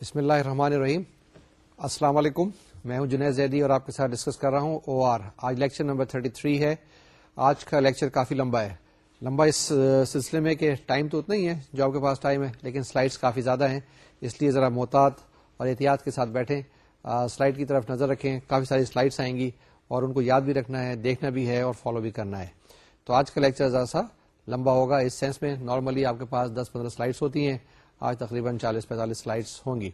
بسم اللہ الرحمن الرحیم السلام علیکم میں ہوں جنید زیدی اور آپ کے ساتھ ڈسکس کر رہا ہوں او آر آج لیکچر نمبر 33 ہے آج کا لیکچر کافی لمبا ہے لمبا اس سلسلے میں کہ ٹائم تو اتنا ہی ہے جو آپ کے پاس ٹائم ہے لیکن سلائڈس کافی زیادہ ہیں اس لیے ذرا محتاط اور احتیاط کے ساتھ بیٹھیں سلائیڈ کی طرف نظر رکھیں کافی ساری سلائڈس آئیں گی اور ان کو یاد بھی رکھنا ہے دیکھنا بھی ہے اور فالو بھی کرنا ہے تو آج کا لیکچر ذرا سا لمبا ہوگا اس سینس میں نارملی آپ کے پاس دس پندرہ سلائیڈس ہوتی ہیں آج تقریباً چالیس پینتالیس سلائڈس ہوں گی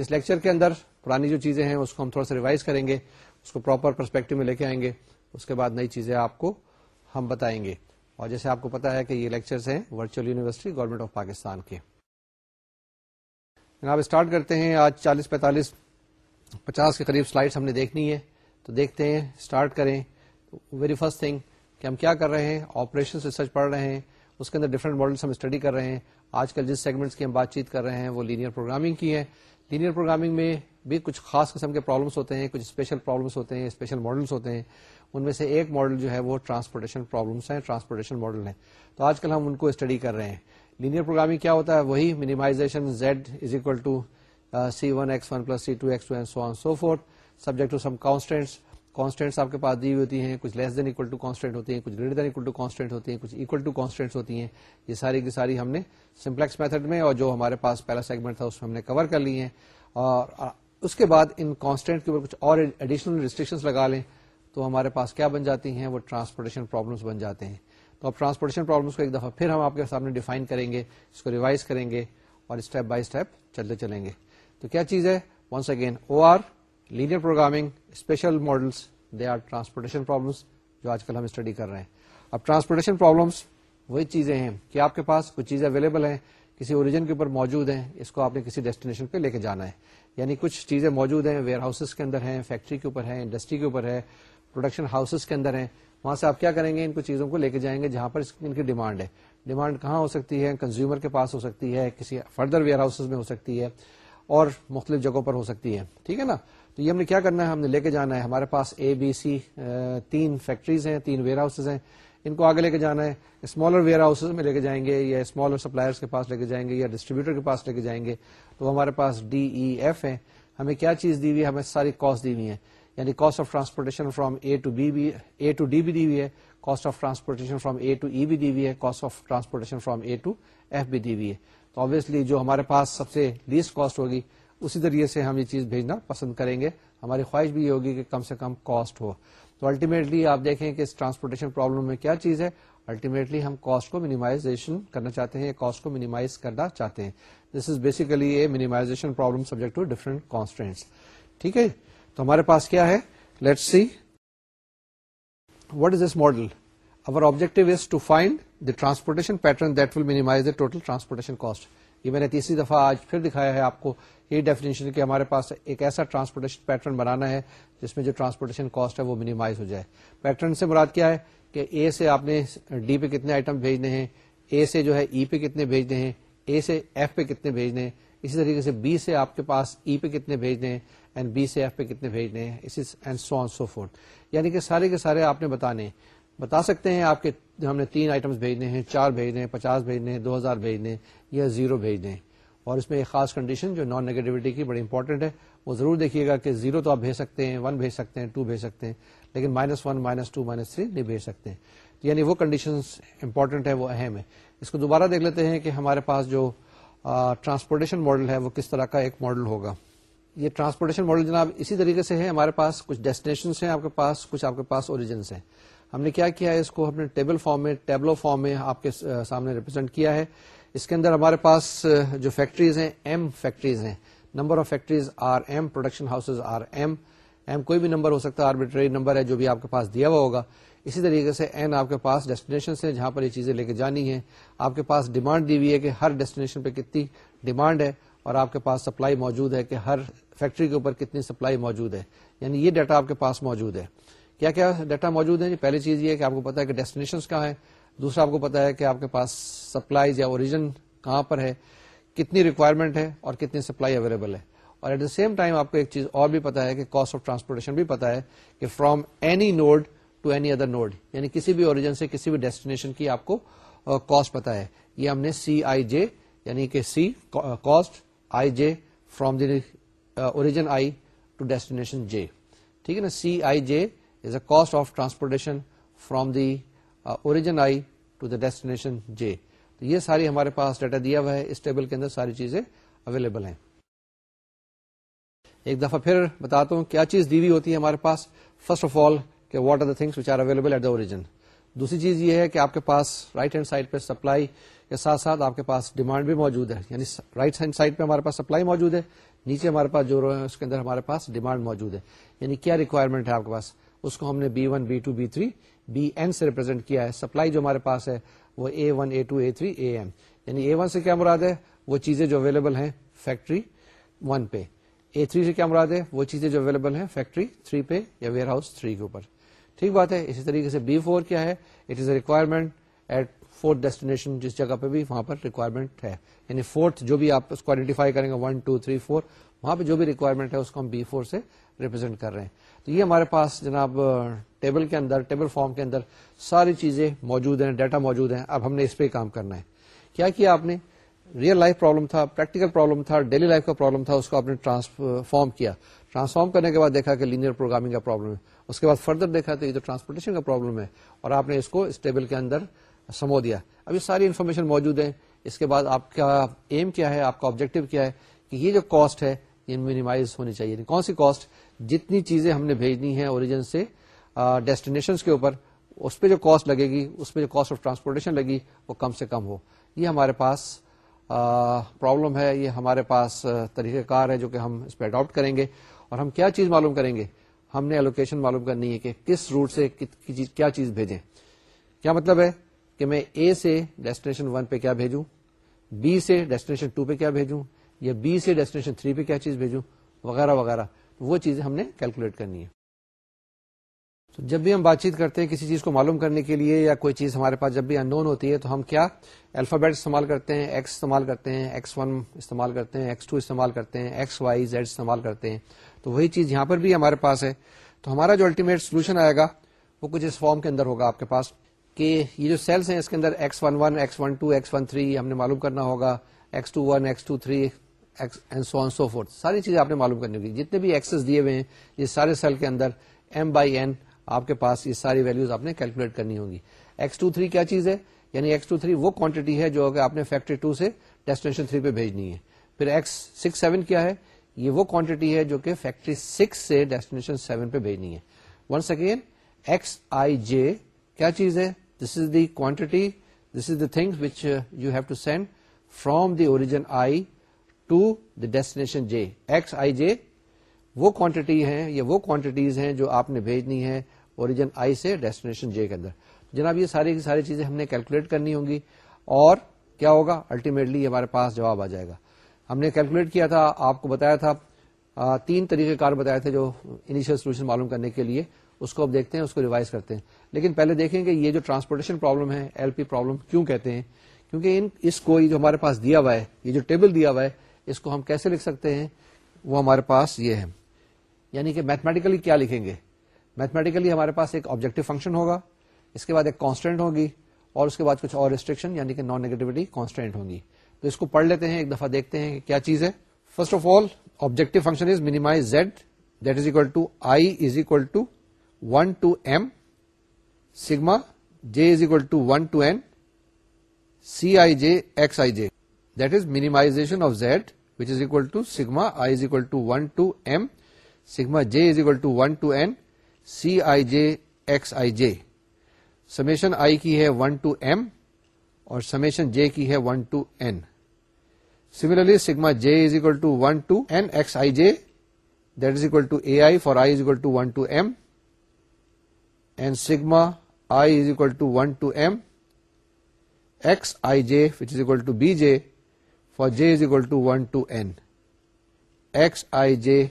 اس لیکچر کے اندر پرانی جو چیزیں ہیں اس کو ہم تھوڑا سا ریوائز کریں گے اس کو پراپر پرسپیکٹو میں لے کے آئیں گے اس کے بعد نئی چیزیں آپ کو ہم بتائیں گے اور جیسے آپ کو پتا ہے کہ یہ لیکچرس ہیں virtual university government of Pakistan کے جناب اسٹارٹ کرتے ہیں آج چالیس پینتالیس پچاس کے قریب سلائڈس ہم نے دیکھنی ہے تو دیکھتے ہیں اسٹارٹ کریں ویری فرسٹ تھنگ کہ ہم کیا کر رہے ہیں آپریشن ریسرچ پڑھ رہے ہیں اس کے اندر ڈفرنٹ ماڈلس ہم اسٹڈی کر رہے ہیں آج کل جس سیگمنٹس کی ہم بات چیت کر رہے ہیں وہ لینئر پروگرامنگ کی ہے لینئر پروگرامنگ میں بھی کچھ خاص قسم کے پرابلمس ہوتے ہیں کچھ اسپیشل پرابلمس ہوتے ہیں اسپیشل ماڈلس ہوتے ہیں ان میں سے ایک ماڈل جو ہے وہ ٹرانسپورٹیشن پرابلمس ہیں ٹرانسپورٹیشن ماڈل ہیں تو آج کل ہم ان کو اسٹڈی کر رہے ہیں لینئر پروگرامنگ کیا ہوتا ہے وہی minimization Z is equal to C one X one plus C two X so so forth constants constants آپ کے پاس دی ہوئی ہوتی ہیں کچھ less than equal to constant ہوتی ہیں کچھ greater than equal to constant ہوتی ہیں کچھ اکول ٹو کانسٹینٹس ہوتی ہیں یہ ساری کی ساری ہم نے سمپلیکس میتھڈ میں اور جو ہمارے پاس پہلا سیگمنٹ تھا اس میں ہم نے کور کر لی ہیں اور اس کے بعد ان کانسٹینٹ کے اوپر کچھ اور ایڈیشنل ریسٹرکشن لگا لیں تو ہمارے پاس کیا بن جاتی ہیں وہ ٹرانسپورٹیشن پرابلمس بن جاتے ہیں تو اب ٹرانسپورٹیشن پرابلمس کو ایک دفعہ پھر ہم آپ کے سامنے ڈیفائن کریں گے اس کو ریوائز کریں گے اور اسٹیپ بائی اسٹیپ چلتے چلیں گے تو کیا چیز ہے once again O R linear programming special models they are transportation problems جو آج کل ہم اسٹڈی کر رہے ہیں اب ٹرانسپورٹیشن پرابلمس وہی چیزیں ہیں کہ آپ کے پاس کچھ چیزیں اویلیبل ہیں کسی اوریجن کے اوپر موجود ہیں اس کو آپ نے کسی ڈیسٹینیشن پہ لے کے جانا ہے یعنی کچھ چیزیں موجود ہیں ویئر ہاؤسز کے اندر ہیں فیکٹری کے اوپر ہیں انڈسٹری کے اوپر ہے پروڈکشن ہاؤسز کے اندر ہیں وہاں سے آپ کیا کریں گے ان کو چیزوں کو لے کے جائیں گے جہاں پر ان کی ڈیمانڈ ہے ڈیمانڈ کہاں ہو سکتی ہے کنزیومر کے پاس ہو سکتی ہے کسی فردر ویئر ہاؤسز میں ہو سکتی ہے اور مختلف جگہوں پر ہو سکتی ہے ٹھیک ہے نا تو یہ ہم نے کیا کرنا ہے ہم نے لے کے جانا ہے ہمارے پاس اے بی سی تین فیکٹریز ہیں تین ویئر ہاؤسز ہیں ان کو آگے لے کے جانا ہے اسمالر ویئر ہاؤسز میں لے کے جائیں گے یا اسمالر سپلائرس کے پاس لے کے جائیں گے یا ڈسٹریبیوٹر کے پاس لے کے جائیں گے تو ہمارے پاس ڈی ای ایف ہیں ہمیں کیا چیز دی ہوئی ہمیں ساری کاسٹ دی ہوئی ہے یعنی cost of transportation from A to B A to D بھی دی ہوئی ہے cost of transportation from A to E بھی دی ہوئی ہے cost of transportation from A to F بھی دی ہوئی ہے تو آبیسلی جو ہمارے پاس سب سے لیسٹ کاسٹ ہوگی اسی ذریعے سے ہم یہ چیز بھیجنا پسند کریں گے ہماری خواہش بھی یہ ہوگی کہ کم سے کم کاسٹ ہو تو الٹیمیٹلی آپ دیکھیں کہ اس ٹرانسپورٹیشن پرابلم میں کیا چیز ہے الٹیمیٹلی ہم کاسٹ کو منیمائزیشن کرنا چاہتے ہیں کاسٹ کو منیمائز کرنا چاہتے ہیں this is basically a minimization problem subject to different constants ٹھیک ہے تو ہمارے پاس کیا ہے let see what is this model our objective is to find the transportation pattern that will minimize the total transportation cost یہ میں نے تیسری دفعہ آج پھر دکھایا ہے آپ کو یہ ڈیفینیشن کہ ہمارے پاس ایک ایسا ٹرانسپورٹیشن پیٹرن بنانا ہے جس میں جو ٹرانسپورٹیشن کاسٹ ہے وہ مینیمائز ہو جائے پیٹرن سے مراد کیا ہے کہ اے سے آپ نے ڈی پہ کتنے آئٹم بھیجنے ہیں اے سے جو ہے ای e پہ کتنے بھیجنے ہیں اے سے ایف پہ کتنے بھیجنے ہیں اسی طریقے سے بی سے آپ کے پاس ای e پہ کتنے بھیجنے ہیں اینڈ بی سے ایف پہ کتنے بھیجنے ہیں اینڈ سو سو آن یعنی کہ سارے کے سارے آپ نے بتانے بتا سکتے ہیں آپ کے ہم نے تین آئٹمس بھیجنے ہیں چار بھیجنے پچاس بھیجنے دو ہزار بھیجنے یا زیرو بھیجنے اور اس میں ایک خاص کنڈیشن جو نان نیگیٹیوٹی کی بڑی امپورٹنٹ ہے وہ ضرور دیکھیے گا کہ زیرو تو آپ بھیج سکتے ہیں ون بھیج سکتے ہیں ٹو بھیج سکتے ہیں لیکن minus one minus two minus three نہیں بھیج سکتے یعنی وہ کنڈیشن امپورٹنٹ ہے وہ اہم ہے اس کو دوبارہ دیکھ لیتے ہیں کہ ہمارے پاس جو ٹرانسپورٹیشن ماڈل ہے وہ کس طرح کا ایک ماڈل ہوگا یہ ٹرانسپورٹیشن ماڈل جناب اسی طریقے سے ہے ہمارے پاس کچھ ڈیسٹینیشنس ہیں آپ کے پاس کچھ آپ کے پاس اوریجنس ہیں ہم نے کیا کیا ہے اس کو ہم نے ٹیبل فارم میں ٹیبلو فارم میں آپ کے سامنے ریپرزینٹ کیا ہے اس کے اندر ہمارے پاس جو فیکٹریز ہیں ایم فیکٹریز ہیں number of factories are M production houses are M M کوئی بھی نمبر ہو سکتا ہے آربیٹری نمبر ہے جو بھی آپ کے پاس دیا ہوا ہوگا اسی طریقے سے این آپ کے پاس ڈیسٹینیشن ہیں جہاں پر یہ چیزیں لے کے جانی ہیں آپ کے پاس ڈیمانڈ دی ہوئی ہے کہ ہر ڈیسٹینیشن پہ کتنی ڈیمانڈ ہے اور آپ کے پاس سپلائی موجود ہے کہ ہر فیکٹری کے اوپر کتنی سپلائی موجود ہے یعنی یہ ڈیٹا آپ کے پاس موجود ہے کیا کیا ڈیٹا موجود ہے جی پہلی چیز یہ کہ آپ کو پتا ہے کہ ڈیسٹینیشن کہاں ہے دوسرا آپ کو پتا ہے کہ آپ کے پاس سپلائیز یا اوریجن کہاں پر ہے کتنی ریکوائرمنٹ ہے اور کتنی سپلائی اویلیبل ہے اور ایٹ دا سیم ٹائم آپ کو ایک چیز اور بھی پتا ہے کہ کاسٹ آف ٹرانسپورٹیشن بھی پتا ہے کہ from any node to any other node یعنی کسی بھی اوریجن سے کسی بھی ڈیسٹینیشن کی آپ کو کاسٹ پتا ہے یہ ہم نے سی آئی جے یعنی کہ C cost I J from the origin I to destination J ٹھیک ہے نا C I J cost of transportation from the origin I to the destination J تو یہ ساری ہمارے پاس ڈیٹا دیا ہوا ہے اس ٹیبل کے اندر ساری چیزیں اویلیبل ہیں ایک دفعہ پھر بتاتا ہوں کیا چیز دی ہوئی ہوتی ہے ہمارے پاس فرسٹ آف آل کہ what are the things which are available at origin دوسری چیز یہ ہے کہ آپ کے پاس رائٹ ہینڈ سائڈ پہ سپلائی کے ساتھ آپ کے پاس ڈیمانڈ بھی موجود ہے یعنی رائٹ ہینڈ سائڈ پہ ہمارے پاس سپلائی موجود ہے نیچے ہمارے پاس جو ہے اس کے اندر ہمارے پاس ڈیمانڈ موجود ہے یعنی کیا ریکوائرمنٹ ہے آپ کے پاس اس کو ہم نے B one B two B three B N سے ریپرزینٹ کیا ہے سپلائی جو ہمارے پاس ہے وہ A one A two A three A M یعنی اے ون سے کیا مراد ہے وہ چیزیں جو اویلیبل ہیں فیکٹری ون پہ اے تھری سے کیا مراد ہے وہ چیزیں جو اویلیبل ہیں فیکٹری تھری پہ یا ویئر ہاؤس تھری کے اوپر ٹھیک بات ہے اسی طریقے سے بی فور کیا ہے it is a requirement at fourth destination جس جگہ پہ بھی وہاں پر ریکوائرمنٹ ہے یعنی فورتھ جو بھی آپ اس کو آئیڈینٹیفائی کریں گے ون ٹو تھری فور وہاں پہ جو بھی ریکوائرمنٹ ہے اس کو ہم بی فور سے ریپرزینٹ کر رہے ہیں تو یہ ہمارے پاس جناب ٹیبل کے اندر ٹیبل فارم کے اندر ساری چیزیں موجود ہیں ڈیٹا موجود ہیں اب ہم نے اس پہ کام کرنا ہے کیا کیا آپ نے ریئل لائف پرابلم تھا پریکٹیکل پرابلم تھا ڈیلی لائف کا پرابلم تھا اس کو آپ نے ٹرانسفارم کیا ٹرانسفارم کرنے کے بعد دیکھا کہ لینئر پروگرامنگ کا پرابلم ہے اس کے بعد فردر دیکھا تو یہ تو ٹرانسپورٹیشن کا پرابلم ہے اور آپ نے اس کو اس ٹیبل کے اندر سمو دیا اب یہ ساری انفارمیشن موجود ہے اس کے بعد آپ کا ایم کیا ہے آپ کا آبجیکٹو کیا ہے کہ یہ جو کاسٹ ہے مینیمائز ہونی چاہیے کون سی کاسٹ جتنی چیزیں ہم نے بھیجنی ہے اوریجن سے ڈیسٹینیشن کے اوپر اس پہ جو کاسٹ لگے گی اس پہ جو کاسٹ آف ٹرانسپورٹیشن لگی وہ کم سے کم ہو یہ ہمارے پاس پرابلم ہے یہ ہمارے پاس طریقہ کار ہے جو کہ ہم اس پہ اڈاپٹ کریں گے اور ہم کیا چیز معلوم کریں گے ہم نے الوکیشن معلوم کرنی ہے کہ کس روٹ سے کیا چیز بھیجیں کیا مطلب ہے کہ میں اے سے ڈیسٹینیشن ون پہ کیا بھیجوں بی سے ڈیسٹینیشن ٹو پہ کیا بھیجوں یا بی سے ڈیسٹینیشن تھری پہ کیا چیز بھیجوں وغیرہ وغیرہ وہ چیزیں ہم نے کیلکولیٹ کرنی ہے تو جب بھی ہم بات چیت کرتے ہیں کسی چیز کو معلوم کرنے کے لیے یا کوئی چیز ہمارے پاس جب بھی ان نون ہوتی ہے تو ہم کیا الفابیٹ استعمال کرتے ہیں ایکس استعمال کرتے ہیں ایکس ون استعمال کرتے ہیں ایکس ٹو استعمال کرتے ہیں ایکس وائی زیڈ استعمال کرتے ہیں تو وہی چیز یہاں پر بھی ہمارے پاس ہے تو ہمارا جو الٹیمیٹ سولوشن آئے گا وہ کچھ اس فارم کے اندر ہوگا آپ کے پاس کہ یہ جو سیلس ہیں اس کے اندر X one one X one two X one three ہم نے معلوم کرنا ہوگا X two one X two three fourth ساری چیزیں آپ نے معلوم کرنی ہوگی جتنے بھی ایکسز دیے ہوئے ہیں یہ سارے سیل کے اندر ایم بائی این آپ کے پاس یہ ساری آپ نے کیلکولیٹ کرنی ہوگی ایکس ٹو تھری کیا چیز ہے یعنی ایکس ٹو تھری وہ کوانٹٹی ہے جو آپ نے فیکٹری ٹو سے ڈیسٹینیشن تھری پہ بھیجنی ہے پھر ایکس سکس سیون کیا ہے یہ وہ کوانٹٹی ہے جو کہ فیکٹری سکس سے ڈیسٹینیشن سیون پہ بھیجنی ہے once again X I J کیا چیز ہے this is the quantity this is the thing which you have to send from the origin I to the destination J X I J وہ quantity ہیں یا وہ کوانٹٹیز ہیں جو آپ نے بھیجنی ہے اوریجن آئی سے ڈیسٹینیشن جے کے اندر جناب یہ ساری کی ساری چیزیں ہم نے کیلکولیٹ کرنی ہوں گی اور کیا ہوگا الٹیمیٹلی ہمارے پاس جواب آ جائے گا ہم نے کیلکولیٹ کیا تھا آپ کو بتایا تھا تین طریقے کار بتایا تھے جو انیشیل سولوشن معلوم کرنے کے لیے اس کو دیکھتے ہیں اس کو ریوائز کرتے ہیں لیکن پہلے دیکھیں کہ یہ جو ٹرانسپورٹیشن پرابلم ہے ایل پی پرابلم کیوں کہتے ہیں کیونکہ ان اس کو یہ جو ہمارے پاس دیا ہوا ہے یہ جو ٹیبل دیا ہوا ہے اس کو ہم کیسے لکھ سکتے ہیں وہ ہمارے پاس یہ ہے یعنی کہ میتھمیٹیکلی کیا لکھیں گے میتھمیٹیکلی ہمارے پاس ایک آبجیکٹو فنکشن ہوگا اس کے بعد ایک کانسٹینٹ ہوگی اور اس کے بعد کچھ اور ریسٹرکشن یعنی کہ نان کانسٹینٹ ہوگی تو اس کو پڑھ لیتے ہیں ایک دفعہ دیکھتے ہیں کہ کیا چیز ہے first of all objective function is minimize z that is equal to i is equal to one to m sigma j is equal to one to c i j x i j that is minimization of z sigma i equal to one to m sigma j is equal to one to s c i j s i j summation i کی ہے one to M اور summation J کی ہے one to m similarly sigma j is equal to one to s s i j that is equal to a i for i equal sigma i is equal to one to m x i j was equal to b j j is equal to one to n x i j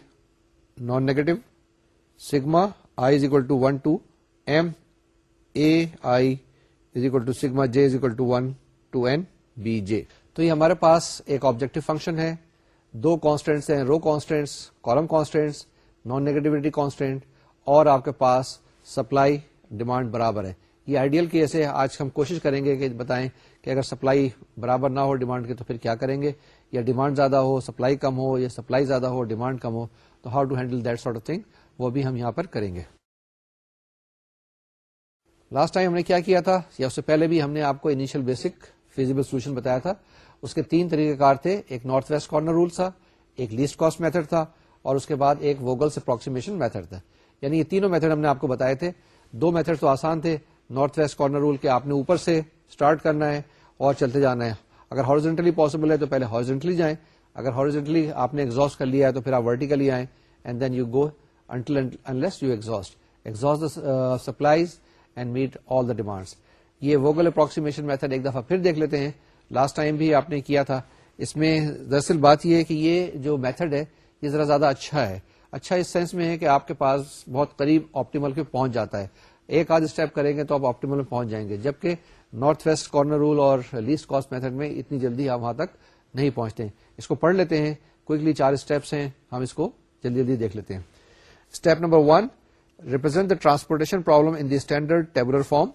non negative sigma equal to one to m a i to sigma j is equal to one to N b j تو یہ ہمارے پاس ایک objective function ہے دو constants ہیں row constraints column constraints non negativity constraint اور آپ کے پاس سپلائی ڈیمانڈ برابر ہے یہ آئیڈیل کی ایسے آج ہم کوشش کریں گے کہ بتائیں کہ اگر سپلائی برابر نہ ہو ڈیمانڈ کی تو پھر کیا کریں گے یا ڈیمانڈ زیادہ ہو سپلائی کم ہو یا سپلائی زیادہ ہو ڈیمانڈ کم ہو تو how to handle that sort of thing وہ بھی ہم یہاں پر کریں گے لاسٹ ٹائم ہم نے کیا کیا تھا یا اس سے پہلے بھی ہم نے آپ کو انیشیل بیسک فیزیبل سولوشن بتایا تھا اس کے تین طریقہ کار تھے ایک نارتھ ویسٹ کارنر رول تھا ایک لیسٹ کاسٹ میتھڈ تھا اور اس کے بعد ایک ووگل اپروکسیمیشن میتھڈ تھا یعنی یہ تینوں میتھڈ ہم نے آپ کو بتایا تھے دو میتھڈ تو آسان تھے نارتھ ویسٹ کارنر رول کے آپ نے اوپر سے اسٹارٹ کرنا ہے اور چلتے جانا ہے اگر ہارزینٹلی پاسبل ہے تو پہلے ہارزینٹلی جائیں اگر ہارزینٹلی آپ نے ایگزاسٹ کر لیا ہے تو پھر آپ ورٹیکلی آئیں and then you go unless you exhaust exhaust supplies and meet all the demands یہ ووگل اپروکسیمیشن میتھڈ ایک دفعہ پھر دیکھ لیتے ہیں لاسٹ ٹائم بھی آپ نے کیا تھا اس میں دراصل بات یہ ہے کہ یہ جو میتھڈ ہے یہ ذرا زیادہ اچھا ہے اچھا اس سینس میں ہے کہ آپ کے پاس بہت قریب آپٹیمل کے پہنچ جاتا ہے ایک آدھ اسٹیپ کریں گے تو آپ آپٹیمل میں پہنچ جائیں گے جبکہ نارتھ ویسٹ کارنر رول اور لیسٹ کاسٹ میتھڈ میں اتنی جلدی ہم وہاں تک نہیں پہنچتے ہیں اس کو پڑھ لیتے ہیں کوکلی چار اسٹیپس ہیں ہم اس کو جلدی جلدی دیکھ لیتے ہیں step number one represent the transportation problem in the standard tabular form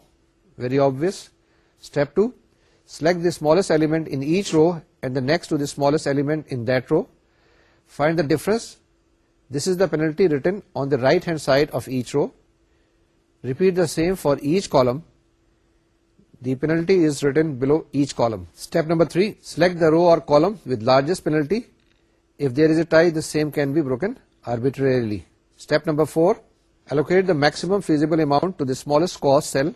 very obvious step two select the smallest element in each row and the next to the smallest element in that row find the difference this is the penalty written on the right hand side of each row repeat the same for each column The penalty is written below each column. Step number 3, select the row or column with largest penalty. If there is a tie, the same can be broken arbitrarily. Step number 4, allocate the maximum feasible amount to the smallest cost cell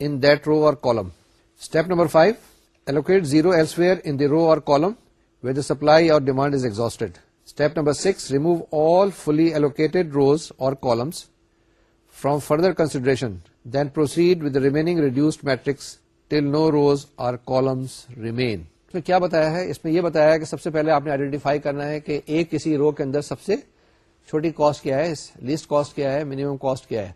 in that row or column. Step number 5, allocate 0 elsewhere in the row or column where the supply or demand is exhausted. Step number 6, remove all fully allocated rows or columns from further consideration then proceed with remaining reduced matrix till no rows or column remain اس میں کیا بتایا ہے اس میں یہ بتایا ہے کہ سب سے پہلے آپ نے آئیڈینٹیفائی کرنا ہے کہ ایک کسی رو کے اندر سب سے چھوٹی کاسٹ کیا ہے لیسٹ کاسٹ کیا ہے منیمم کاسٹ کیا ہے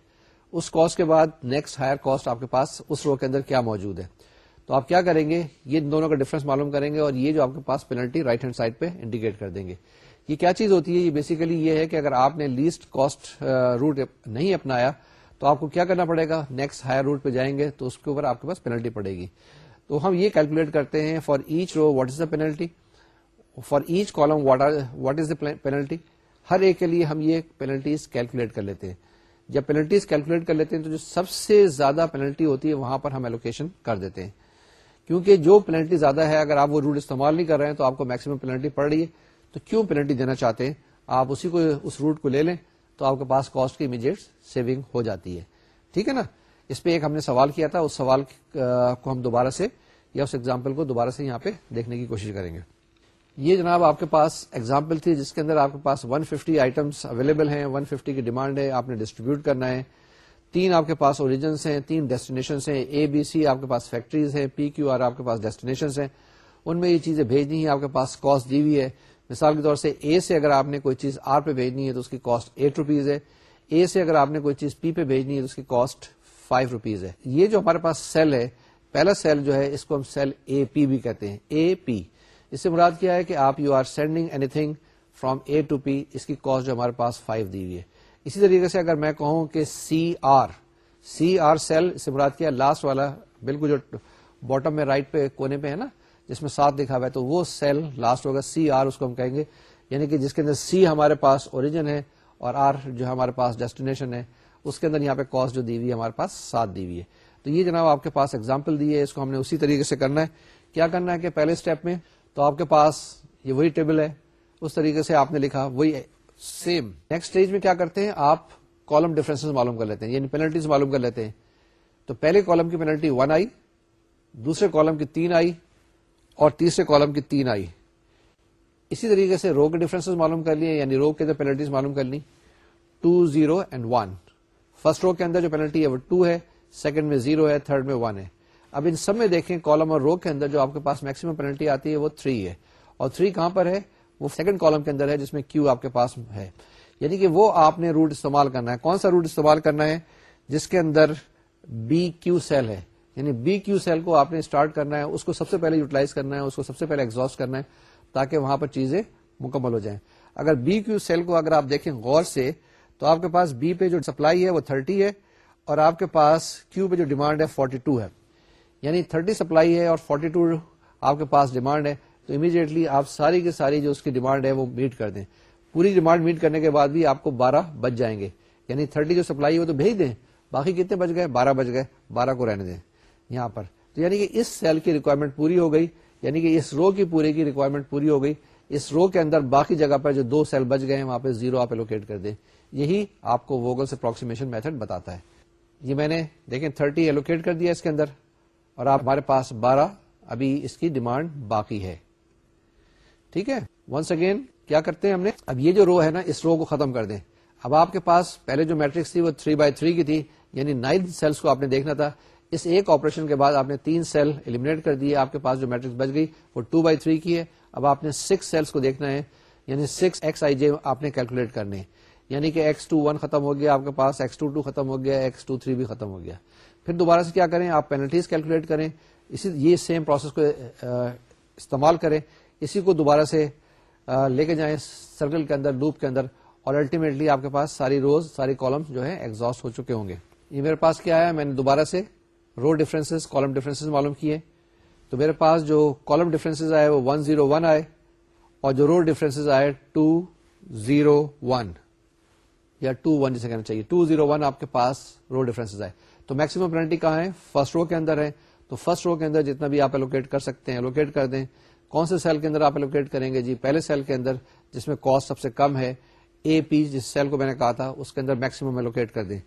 اس کاسٹ کے بعد نیکسٹ ہائر کاسٹ آپ کے پاس اس رو کے اندر کیا موجود ہے تو آپ کیا کریں گے یہ دونوں کا ڈفرنس معلوم کریں گے اور یہ جو آپ کے پاس پینلٹی رائٹ ہینڈ سائڈ پہ انڈیکیٹ کر دیں گے یہ کیا چیز ہوتی ہے یہ بیسیکلی یہ ہے کہ اگر آپ نے لیسٹ کاسٹ روٹ نہیں اپنایا تو آپ کو کیا کرنا پڑے گا نیکسٹ ہائر روٹ پہ جائیں گے تو اس کے اوپر آپ کے پاس پینلٹی پڑے گی تو ہم یہ کیلکولیٹ کرتے ہیں for each row what is the penalty for each column what is the penalty ہر ایک کے لیے ہم یہ پینلٹیز کیلکولیٹ کر لیتے ہیں جب پینلٹیز کیلکولیٹ کر لیتے ہیں تو جو سب سے زیادہ پینلٹی ہوتی ہے وہاں پر ہم ایلوکیشن کر دیتے ہیں کیونکہ جو پینلٹی زیادہ ہے اگر آپ وہ روٹ استعمال نہیں کر رہے ہیں تو آپ کو میکسمم پینلٹی پڑ رہی ہے تو کیوں پینلٹی دینا چاہتے ہیں آپ اسی کو اس روٹ کو لے لیں تو آپ کے پاس کاسٹ کی امیڈیٹ سیونگ ہو جاتی ہے ٹھیک ہے نا اس پہ ایک ہم نے سوال کیا تھا اس سوال کو ہم دوبارہ سے یا اس ایگزامپل کو دوبارہ سے یہاں پہ دیکھنے کی کوشش کریں گے یہ جناب آپ کے پاس ایگزامپل تھی جس کے اندر آپ کے پاس 150 ففٹی آئٹم اویلیبل ہیں 150 ففٹی کی ڈیمانڈ ہے آپ نے ڈسٹریبیوٹ کرنا ہے تین آپ کے پاس اوریجنس ہیں تین ڈیسٹینیشنس ہیں اے بی سی آپ کے پاس فیکٹریز ہیں پی کیو آر آپ کے پاس ڈیسٹینیشن ہیں ان میں یہ چیزیں بھیجنی ہیں آپ کے پاس کاسٹ دی ہوئی ہے مثال کے طور سے اے سے اگر آپ نے کوئی چیز آر پہ بھیجنی ہے تو اس کی کاسٹ ایٹ روپیز ہے اے سے اگر آپ نے کوئی چیز پی پہ بھیجنی ہے تو اس کی کاسٹ فائیو روپیز ہے یہ جو ہمارے پاس سیل ہے پہلا سیل جو ہے اس کو ہم سیل اے پی بھی کہتے ہیں اے پی اس سے مراد کیا ہے کہ آپ you are sending anything from A to P اس کی کاسٹ جو ہمارے پاس فائیو دی ہوئی ہے اسی طریقے سے اگر میں کہوں کہ C R C R cell اس سے مراد کیا لاسٹ والا بالکل جو باٹم میں رائٹ پہ کونے پہ ہے نا جس میں سات لکھا ہوا ہے تو وہ سیل لاسٹ ہوگا سی آر اس کو ہم کہیں گے یعنی کہ جس کے اندر سی ہمارے پاس اوریجن ہے اور آر جو ہمارے پاس ڈیسٹینیشن ہے اس کے اندر یہاں پہ کاسٹ جو دی ہے ہمارے پاس سات دی ہوئی ہے تو یہ جناب آپ کے پاس ایگزامپل دی ہے اس کو ہم نے اسی طریقے سے کرنا ہے کیا کرنا ہے کہ پہلے اسٹیپ میں تو آپ کے پاس یہ وہی ٹیبل ہے اس طریقے سے آپ نے لکھا وہی سیم نیکسٹ اسٹیج میں کیا کرتے ہیں آپ کالم ڈفرینس معلوم کر لیتے ہیں یعنی پینلٹیز معلوم کر لیتے ہیں تو پہلے کالم کی پینلٹی ون آئی دوسرے کالم کی تین آئی اور تیسرے کالم کی تین آئی اسی طریقے سے رو کے ڈیفرنس معلوم کر لیے یعنی رو کے اندر پینلٹیز معلوم کر لی two zero and one first row کے اندر جو پینلٹی ہے وہ ٹو ہے سیکنڈ میں زیرو ہے تھرڈ میں ون ہے اب ان سب میں دیکھیں کالم اور رو کے اندر جو آپ کے پاس میکسیمم پینلٹی آتی ہے وہ تھری ہے اور تھری کہاں پر ہے وہ سیکنڈ کالم کے اندر ہے جس میں کیو آپ کے پاس ہے یعنی کہ وہ آپ نے روٹ استعمال کرنا ہے کون سا روٹ استعمال کرنا ہے جس کے اندر بی کیو سیل ہے یعنی بی کیو سیل کو آپ نے اسٹارٹ کرنا ہے اس کو سب سے پہلے یوٹیلائز کرنا ہے اس کو سب سے پہلے ایگزاسٹ کرنا ہے تاکہ وہاں پر چیزیں مکمل ہو جائیں اگر بی کیو سیل کو اگر آپ دیکھیں غور سے تو آپ کے پاس بی پہ جو سپلائی ہے وہ تھرٹی ہے اور آپ کے پاس کیو پہ جو ڈیمانڈ ہے فورٹی ٹو ہے یعنی تھرٹی سپلائی ہے اور فورٹی ٹو آپ کے پاس ڈیمانڈ ہے تو امیڈیٹلی آپ ساری کی ساری جو اس کی ڈیمانڈ ہے وہ میٹ کر دیں پوری ڈیمانڈ میٹ کرنے کے بعد بھی آپ کو بارہ بج جائیں گے یعنی تھرٹی جو سپلائی ہے وہ تو بھیج دیں باقی کتنے بج گئے بارہ بج گئے بارہ کو رہنے دیں یہاں پر تو یعنی کہ اس سیل کی ریکوائرمنٹ پوری ہو گئی یعنی کہ اس رو کی پورے کی ریکوائرمنٹ پوری ہو گئی اس رو کے اندر باقی جگہ پر جو دو سیل بچ گئے ہیں وہاں پہ زیرو آپ الوکیٹ کر دیں یہی آپ کو ووگل سے اپروکسیمیشن میتھڈ بتاتا ہے یہ میں نے دیکھیں تھرٹی ایلوکیٹ کر دیا اس کے اندر اور آپ ہمارے پاس بارہ ابھی اس کی ڈیمانڈ باقی ہے ٹھیک ہے ونس اگین کیا کرتے ہیں ہم نے اب یہ جو رو ہے نا اس رو کو ختم کر دیں اب آپ کے پاس پہلے جو میٹرکس تھی وہ تھری بائی تھری کی تھی یعنی نائن سیلس کو آپ نے دیکھنا تھا اس ایک آپریشن کے بعد آپ نے تین سیل ایلیمنیٹ کر دیے آپ کے پاس جو میٹرک بچ گئی وہ ٹو بائی تھری کی ہے اب آپ نے سکس سیلس کو دیکھنا ہے یعنی سکس ایکس آئی جے آپ نے کیلکولیٹ کرنے یعنی کہ ایکس ٹو ون ختم ہو گیا آپ کے پاس ایکس ٹو ٹو ختم ہو گیا ایکس ٹو تھری بھی ختم ہو گیا پھر دوبارہ سے کیا کریں آپ پینلٹیز کیلکولیٹ کریں اسی یہ سیم پروسیس کو استعمال کریں اسی کو دوبارہ سے لے کے جائیں سرکل کے اندر لوپ کے اندر اور الٹیمیٹلی آپ کے پاس ساری روز ساری کالم جو ہے ایگزاسٹ ہو چکے ہوں گے یہ میرے پاس کیا ہے میں نے دوبارہ سے رو ڈیفرینس کالم ڈیفرنس معلوم کیے تو میرے پاس جو کالم ڈیفرنس آئے وہ 101 آئے اور جو رو ڈفرینس آئے 201 یا 21 ون جسے کہنا چاہیے 201 آپ کے پاس رو آئے تو میکسیمم پینلٹی کہاں ہے فرسٹ رو کے اندر ہے تو فرسٹ رو کے اندر جتنا بھی آپ الوکیٹ کر سکتے ہیں الوکیٹ کر دیں کون سے سیل کے اندر آپ الوکیٹ کریں گے جی پہلے سیل کے اندر جس میں کاسٹ سب سے کم ہے اے پی جس سیل کو میں نے کہا تھا اس کے اندر میکسیمم الوکیٹ کر دیں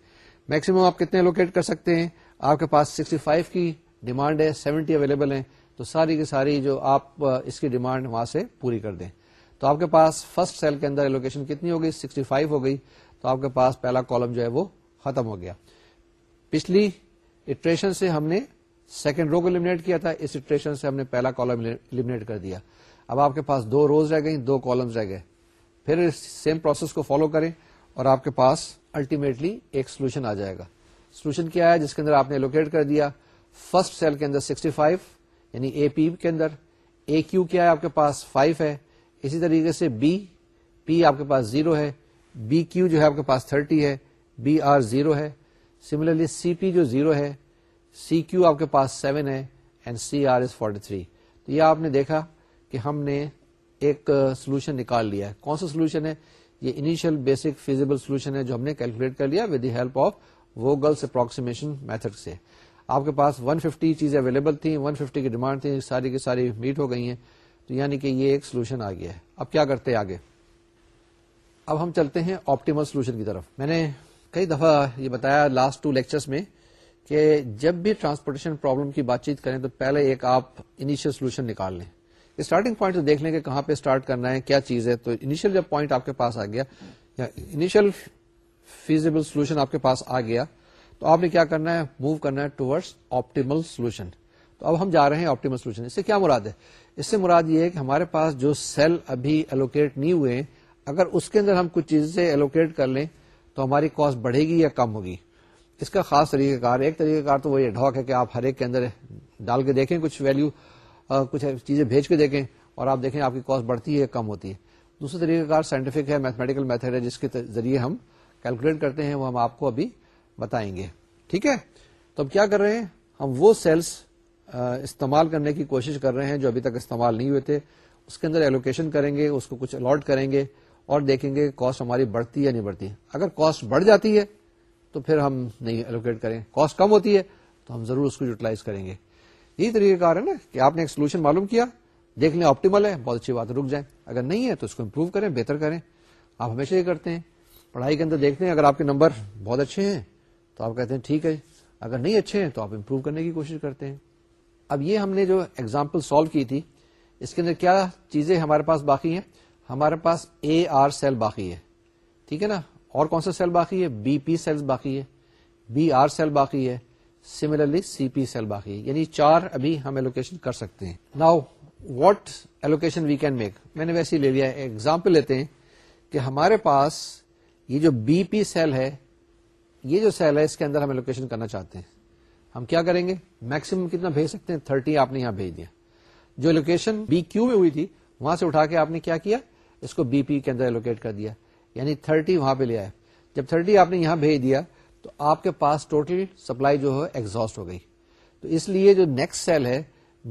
میکسیمم آپ کتنے الوکیٹ کر سکتے ہیں آپ کے پاس 65 کی ڈیمانڈ ہے 70 اویلیبل ہیں تو ساری کی ساری جو آپ اس کی ڈیمانڈ وہاں سے پوری کر دیں تو آپ کے پاس فرسٹ سیل کے اندر ایلوکیشن کتنی ہوگئی سکسٹی ہو گئی تو آپ کے پاس پہلا کالم جو ہے وہ ختم ہو گیا پچھلی اٹریشن سے ہم نے سیکنڈ رو کو المنیٹ کیا تھا اس اٹریشن سے ہم نے پہلا کالم المنیٹ کر دیا اب آپ کے پاس دو روز رہ گئی دو کالم رہ گئے پھر سیم پروسیس کو فالو کریں اور آپ کے پاس الٹیمیٹلی ایک سولوشن آ جائے گا سولوشن کیا ہے جس کے اندر آپ نے لوکیٹ کر دیا فرسٹ سیل کے اندر 65 یعنی اے پی کے اندر اے کیو کیا ہے آپ کے پاس 5 ہے اسی طریقے سے بی پی آپ کے پاس 0 ہے بی کیو جو ہے ہے آپ کے پاس 30 بی آر 0 ہے سملرلی سی پی جو 0 ہے سی کیو آپ کے پاس 7 ہے اینڈ سی آر از تو یہ آپ نے دیکھا کہ ہم نے ایک سولوشن نکال لیا ہے کون سا سولوشن ہے یہ انیشیل بیسک فیزیبل سولوشن ہے جو ہم نے کیلکولیٹ کر لیا with the help of Vogel's approximation method سے آپ کے پاس 150 ففٹی اویلیبل تھیں ون ففٹی کی ڈیمانڈ تھی ساری کی ساری میٹ ہو گئی ہیں تو یعنی کہ یہ ایک سولوشن آ گیا ہے اب کیا کرتے آگے اب ہم چلتے ہیں آپٹیمل سولوشن کی طرف میں نے کئی دفعہ یہ بتایا لاسٹ ٹو لیکچرز میں کہ جب بھی ٹرانسپورٹیشن پرابلم کی بات چیت کریں تو پہلے ایک آپ انیشیل سولوشن نکال لیں اسٹارٹنگ پوائنٹ دیکھ لیں کہ کہاں پہ اسٹارٹ کرنا ہے کیا چیز ہے تو انیشیل جب پوائنٹ آپ کے پاس آ گیا انیشیل فیزیبل سولوشن آپ کے پاس آ گیا تو آپ نے کیا کرنا ہے موو کرنا ہے ٹوڈس آپٹیمل سولوشن تو اب ہم جا رہے ہیں آپٹیمل سولوشن اس سے کیا مراد ہے اس سے مراد یہ ہے کہ ہمارے پاس جو سیل ابھی ایلوکیٹ نہیں ہوئے اگر اس کے اندر ہم کچھ چیزیں الوکیٹ کر لیں تو ہماری کاسٹ بڑھے گی یا کم ہوگی اس کا خاص طریقہ کار ایک طریقہ کار تو وہ یہ ڈھاک ہے کہ آپ ہر ایک کے اندر ڈال کے دیکھیں کچھ ویلو کچھ چیزیں بھیج کے دیکھیں اور آپ دیکھیں آپ کی کاسٹ بڑھتی ہے یا کم ہوتی ہے دوسرے طریقہ کار سائنٹیفک ہے میتھمیٹیکل میتھڈ ہے جس کے ذریعے ہم کیلکولیٹ کرتے ہیں وہ ہم آپ کو ابھی بتائیں گے ٹھیک ہے تو اب کیا کر رہے ہیں ہم وہ سیلس استعمال کرنے کی کوشش کر رہے ہیں جو ابھی تک استعمال نہیں ہوئے تھے اس کے اندر ایلوکیشن کریں گے اس کو کچھ الاٹ کریں گے اور دیکھیں گے کاسٹ ہماری بڑھتی یا نہیں بڑھتی اگر کاسٹ بڑھ جاتی ہے تو پھر ہم نہیں ایلوکیٹ کریں کاسٹ کم ہوتی ہے تو ہم ضرور اس کو یوٹیلائز کریں گے یہی طریقہ کار ہے نا کہ آپ نے ایک سولوشن معلوم کیا دیکھ لیں آپٹیمل ہے بہت اچھی بات رک جائیں اگر نہیں ہے تو اس کو امپروو کریں بہتر کریں آپ ہمیشہ یہ کرتے ہیں پڑھائی کے اندر دیکھتے ہیں اگر آپ کے نمبر بہت اچھے ہیں تو آپ کہتے ہیں ٹھیک ہے اگر نہیں اچھے ہیں تو آپ امپروو کرنے کی کوشش کرتے ہیں اب یہ ہم نے جو ایگزامپل سالو کی تھی اس کے اندر کیا چیزیں ہمارے پاس باقی ہیں ہمارے پاس اے آر سیل باقی ہے ٹھیک ہے نا اور کون سا سیل باقی ہے بی پی سیل باقی ہے بی آر سیل باقی ہے سملرلی سی پی سیل باقی ہے یعنی چار ابھی ہم ایلوکیشن کر سکتے ہیں now what allocation we can make میں نے ویسے ہی لے لیا ایگزامپل لیتے ہیں کہ ہمارے پاس یہ جو بی پی سیل ہے یہ جو سیل ہے اس کے اندر ہم لوکیشن کرنا چاہتے ہیں ہم کیا کریں گے میکسیمم کتنا بھیج سکتے ہیں تھرٹی آپ نے یہاں بھیج دیا جو لوکیشن بی کیو میں ہوئی تھی وہاں سے اٹھا کے آپ نے کیا کیا اس کو بی پی کے اندر ایلوکیٹ کر دیا یعنی تھرٹی وہاں پہ لیا جب تھرٹی آپ نے یہاں بھیج دیا تو آپ کے پاس ٹوٹل سپلائی جو ہے ہو گئی تو اس لیے جو نیکسٹ سیل ہے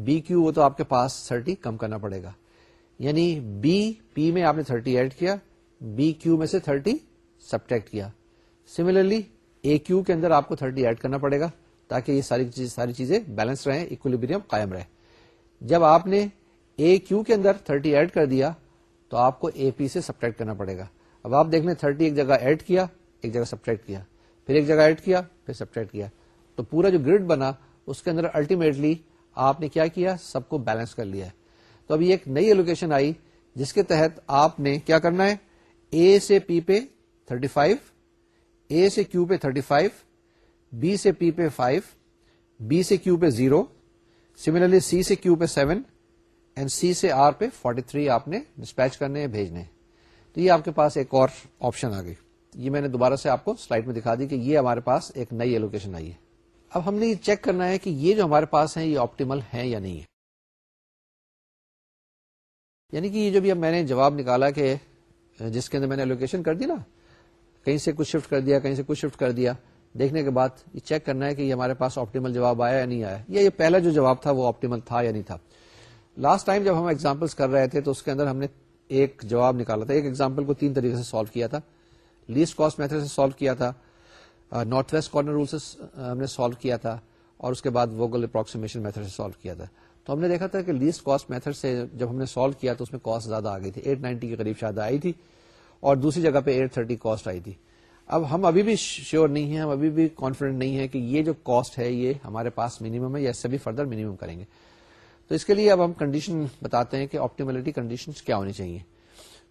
بی کیو وہ تو آپ کے پاس تھرٹی کم کرنا پڑے گا یعنی بی پی میں آپ نے تھرٹی ایڈ کیا بی کیو میں سے تھرٹی سبٹیکٹ کیا سملرلی اے کیو کے اندر آپ کو تھرٹی ایڈ کرنا پڑے گا تاکہ یہ ساری چیز ساری چیزیں بیلنس رہیں اکولیبریم قائم رہے جب آپ نے اے کیو کے اندر تھرٹی ایڈ کر دیا تو آپ کو اے پی سے سبٹریکٹ کرنا پڑے گا اب آپ دیکھ لیں تھرٹی ایک جگہ ایڈ کیا ایک جگہ سبٹریکٹ کیا پھر ایک جگہ ایڈ کیا پھر سبٹریکٹ کیا تو پورا جو گریڈ بنا اس کے اندر الٹیمیٹلی آپ نے کیا کیا سب کو بیلنس کر لیا ہے تو ابھی ایک نئی ایلوکیشن آئی جس کے تحت آپ نے کیا کرنا ہے اے سے پی پہ تھرٹی فائیو سے کیو پہ تھرٹی فائیو بی سے پی پہ فائیو بی سے کیو پہ زیرو سملرلی سی سے کیو پہ سیون سی سے آر پہ فورٹی تھری آپ نے ڈسپیچ کرنے بھیجنے تو یہ آپ کے پاس ایک اور آپشن آ گئی یہ میں نے دوبارہ سے آپ کو سلائڈ میں دکھا دی کہ یہ ہمارے پاس ایک نئی ایلوکیشن آئی ہے اب ہم نے یہ چیک کرنا ہے کہ یہ جو ہمارے پاس ہیں یہ آپٹیمل ہیں یا نہیں ہے یعنی کہ یہ جو بھی اب میں نے جواب نکالا کہ جس کے اندر میں نے ایلوکیشن کر دی نا کہیں سے کچھ شفٹ کر دیا کہیں سے کچھ شفٹ کر دیا دیکھنے کے بعد یہ چیک کرنا ہے کہ یہ ہمارے پاس آپٹیمل جواب آیا یا نہیں آیا یا یہ پہلا جو جواب تھا وہ آپٹیمل تھا یا نہیں تھا لاسٹ ٹائم جب ہم ایگزامپل کر رہے تھے تو اس کے اندر ہم نے ایک جواب نکالا تھا ایک ایگزامپل کو تین طریقے سے سالو کیا تھا لیسٹ کاسٹ میتھڈ سے سالو کیا تھا نارتھ ویسٹ کارنر رول سے uh, ہم نے سالو کیا تھا اور اس کے بعد ووگل اپروکسیمیشن میتھڈ سے سالو کیا تھا تو ہم نے دیکھا تھا کہ لیسٹ کاسٹ میتھڈ سے جب ہم نے سالو کیا تو اس میں کاسٹ زیادہ آ گئی تھی ایٹ نائنٹی کے قریب شاید آئی تھی اور دوسری جگہ پہ ایٹ تھرٹی کاسٹ آئی تھی اب ہم ابھی بھی شیور نہیں ہیں ہم ابھی بھی کانفیڈنٹ نہیں ہے کہ یہ جو کاسٹ ہے یہ ہمارے پاس منیمم ہے یا اس سے بھی فردر منیمم کریں گے تو اس کے لیے اب ہم کنڈیشن بتاتے ہیں کہ آپٹیملٹی کنڈیشن کیا ہونی چاہیے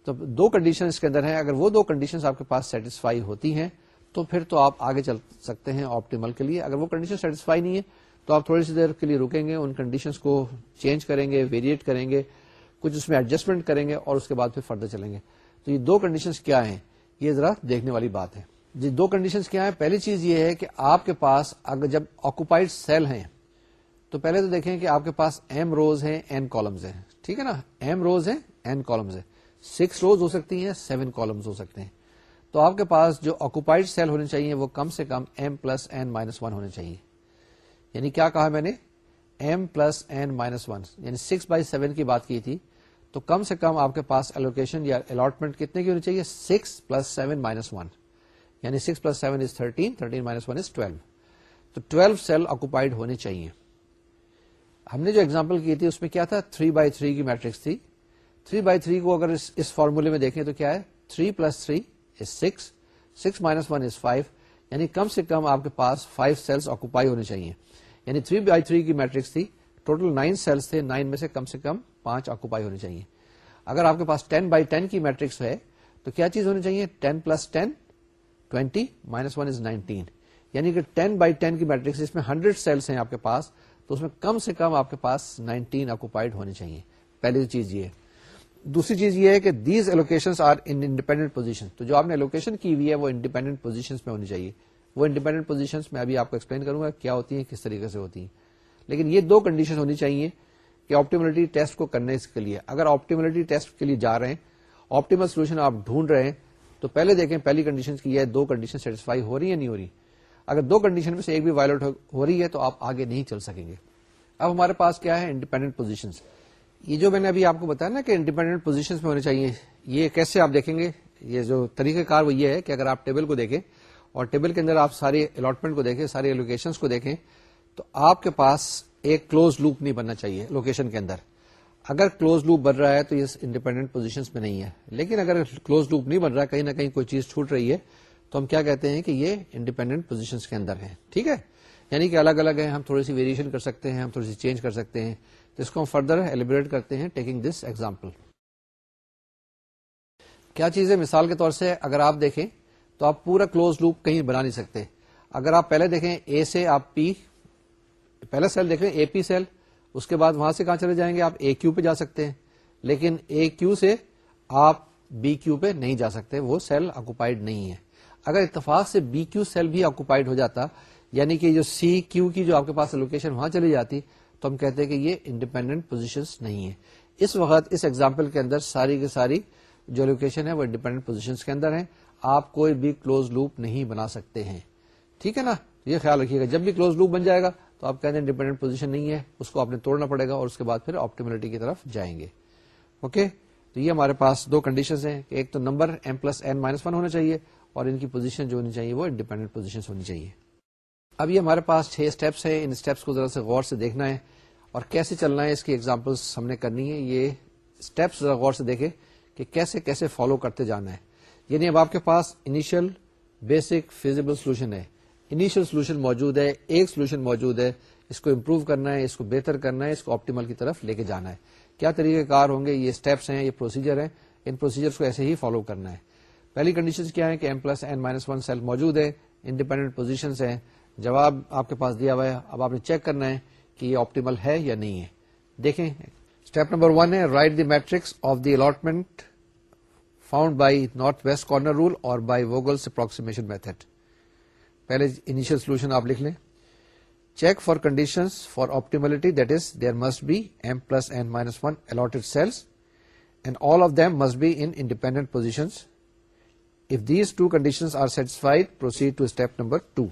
تو دو کنڈیشن کے اندر اگر وہ دو کنڈیشن آپ کے پاس سیٹسفائی ہوتی ہیں تو پھر تو آپ آگے چل سکتے ہیں آپٹیمل کے لیے اگر وہ کنڈیشن سیٹسفائی نہیں ہے تو آپ تھوڑی سی دیر کے لیے رکیں گے ان کنڈیشنز کو چینج کریں گے ویریٹ کریں گے کچھ اس میں ایڈجسٹمنٹ کریں گے اور اس کے بعد پھر فردر چلیں گے تو یہ دو کنڈیشنز کیا ہیں یہ ذرا دیکھنے والی بات ہے جی دو کنڈیشنز کیا ہیں پہلی چیز یہ ہے کہ آپ کے پاس اگر جب آکوپائڈ سیل ہیں تو پہلے تو دیکھیں کہ آپ کے پاس ایم روز ہیں این کالمز ہیں ٹھیک ہے نا ایم روز ہیں این کالمز ہیں سکس روز ہو سکتی ہیں سیون کالمز ہو سکتے ہیں تو آپ کے پاس جو آکوپائڈ سیل ہونے چاہیے وہ کم سے کم M plus N minus one ہونے چاہیے یعنی کیا کہا میں نے M plus N minus one یعنی سکس بائی سیون کی بات کی تھی تو کم سے کم آپ کے پاس الوکیشن یا الاٹمنٹ کتنے کی ہونی چاہیے six plus seven minus one یعنی six plus seven is thirteen thirteen minus one is twelve تو ٹویلو سیل آکوپائڈ ہونے چاہیے ہم نے جو ایگزامپل کی تھی اس میں کیا تھا تھری بائی تھری کی میٹرکس تھی تھری بائی تھری کو اگر اس فارمولے میں دیکھیں تو کیا ہے three plus three is six six minus one is five یعنی کم سے کم آپ کے پاس فائیو سیلس آکوپائی ہونے چاہیے یعنی تھری بائی تھری کی میٹرکس تھی ٹوٹل نائن سیلس تھے نائن میں سے کم سے کم پانچ آکوپائی ہونے چاہیے اگر آپ کے پاس ٹین بائی ٹین کی میٹرکس ہے تو کیا چیز ہونی چاہیے ten plus ten twenty minus one is nineteen یعنی کہ ٹین بائی ٹین کی میٹرکس جس میں ہنڈریڈ سیلس ہیں آپ کے پاس تو اس میں کم سے کم آپ کے پاس نائنٹین آکوپائڈ ہونے چاہیے پہلی چیز یہ دوسری چیز یہ ہے کہ these allocation are independent position تو جو آپ نے ایلوکیشن کی ہوئی ہے وہ انڈیپینڈنٹ پوزیشن میں ہونی چاہیے وہ انڈیپینڈنٹ پوزیشن میں ابھی آپ کو ایکسپلین کروں گا کیا ہوتی ہیں کس طریقے سے ہوتی ہیں لیکن یہ دو کنڈیشن ہونی چاہیے کہ آپٹیملٹی ٹیسٹ کو کرنے کے لیے اگر آپٹیملٹی ٹیسٹ کے لیے جا رہے ہیں آپٹیمل سولوشن آپ ڈھونڈ رہے ہیں تو پہلے دیکھیں پہلی کنڈیشن کی یہ دو کنڈیشن سیٹسفائی ہو رہی ہے نہیں ہو رہی اگر دو کنڈیشن میں سے ایک بھی وائلٹ ہو رہی ہے تو آپ آگے نہیں چل سکیں گے اب ہمارے پاس کیا ہے انڈیپینڈنٹ پوزیشن یہ جو میں نے ابھی آپ کو بتایا نا کہ انڈیپینڈنٹ پوزیشن میں ہونے چاہیے یہ کیسے آپ دیکھیں گے یہ جو طریقہ کار وہ یہ ہے کہ اگر آپ ٹیبل کو دیکھیں اور ٹیبل کے اندر آپ سارے الاٹمنٹ کو دیکھیں سارے ایلوکیشن کو دیکھیں تو آپ کے پاس ایک کلوز لوپ نہیں بننا چاہیے لوکیشن کے اندر اگر کلوز لوپ بن رہا ہے تو یہ انڈیپینڈنٹ پوزیشن میں نہیں ہے لیکن اگر کلوز لوپ نہیں بن رہا کہیں نہ کہیں کوئی چیز چھوٹ رہی ہے تو ہم کیا کہتے ہیں کہ یہ انڈیپینڈنٹ پوزیشن کے اندر ٹھیک ہے یعنی کہ الگ الگ ہے ہم تھوڑی سی ویریشن کر سکتے ہیں ہم تھوڑی سی چینج کر سکتے ہیں تو اس کو ہم فردر ایلیبریٹ کرتے ہیں ٹیکنگ دس ایگزامپل کیا چیز ہے مثال کے طور سے اگر آپ دیکھیں تو آپ پورا کلوز لوپ کہیں بنا نہیں سکتے اگر آپ پہلے دیکھیں اے سے آپ پی پہلا سیل دیکھ رہے ہیں اے پی سیل اس کے بعد وہاں سے کہاں چلے جائیں گے آپ اے کیو پہ جا سکتے ہیں لیکن اے کیو سے آپ بی کیو پہ نہیں جا سکتے وہ سیل آکوپائڈ نہیں ہے اگر اتفاق سے بی کیو سیل بھی آکوپائڈ ہو جاتا یعنی کہ جو سی کیو کی جو آپ کے پاس لوکیشن وہاں چلی جاتی تو ہم کہتے ہیں کہ یہ انڈیپینڈنٹ پوزیشن نہیں ہے اس وقت اس ایگزامپل کے اندر ساری کی ساری جو لوکیشن ہے وہ انڈیپینڈنٹ پوزیشن کے اندر ہیں آپ کوئی بھی کلوز لوپ نہیں بنا سکتے ہیں ٹھیک ہے نا یہ خیال رکھیے گا جب بھی کلوز لوپ بن جائے گا تو آپ کہتے ہیں ڈیپینڈنٹ پوزیشن نہیں ہے اس کو آپ نے توڑنا پڑے گا اور اس کے بعد پھر آپٹیملٹی کی طرف جائیں گے اوکے تو یہ ہمارے پاس دو کنڈیشن ہیں ایک تو number M plus N minus one ہونا چاہیے اور ان کی پوزیشن جو ہونی چاہیے وہ انڈیپینڈنٹ پوزیشن ہونی چاہیے اب یہ ہمارے پاس چھ اسٹیپس ہیں ان اسٹیپس کو ذرا سے غور سے دیکھنا ہے اور کیسے چلنا ہے اس کی ایگزامپل ہم نے کرنی ہے یہ اسٹیپس ذرا غور سے دیکھے کہ کیسے کیسے فالو کرتے جانا ہے یعنی اب آپ کے پاس انیشیل بیسک فیزیبل سولوشن ہے انیشیل سولوشن موجود ہے ایک سولوشن موجود ہے اس کو امپروو کرنا ہے اس کو بہتر کرنا ہے اس کو آپٹیمل کی طرف لے کے جانا ہے کیا طریقہ کار ہوں گے یہ اسٹیپس ہیں یہ پروسیجر ہیں ان پروسیجرس کو ایسے ہی فالو کرنا ہے پہلی کنڈیشن کیا ہے کہ M plus N minus one cell موجود ہے انڈیپینڈنٹ پوزیشنس ہیں جواب آپ کے پاس دیا ہوا ہے اب آپ نے چیک کرنا ہے کہ یہ آپٹیمل ہے یا نہیں ہے دیکھیں اسٹیپ نمبر ون ہے write the matrix of the allotment found by north west corner rule اور بائی ووگلس اپروکسیمیشن میتھڈ پہلے سولوشن آپ لکھ لیں check for condition for optimality that is there must be M plus N minus one allotted cells and all of them must be independent position if these two condition are satisfied proceed to step number two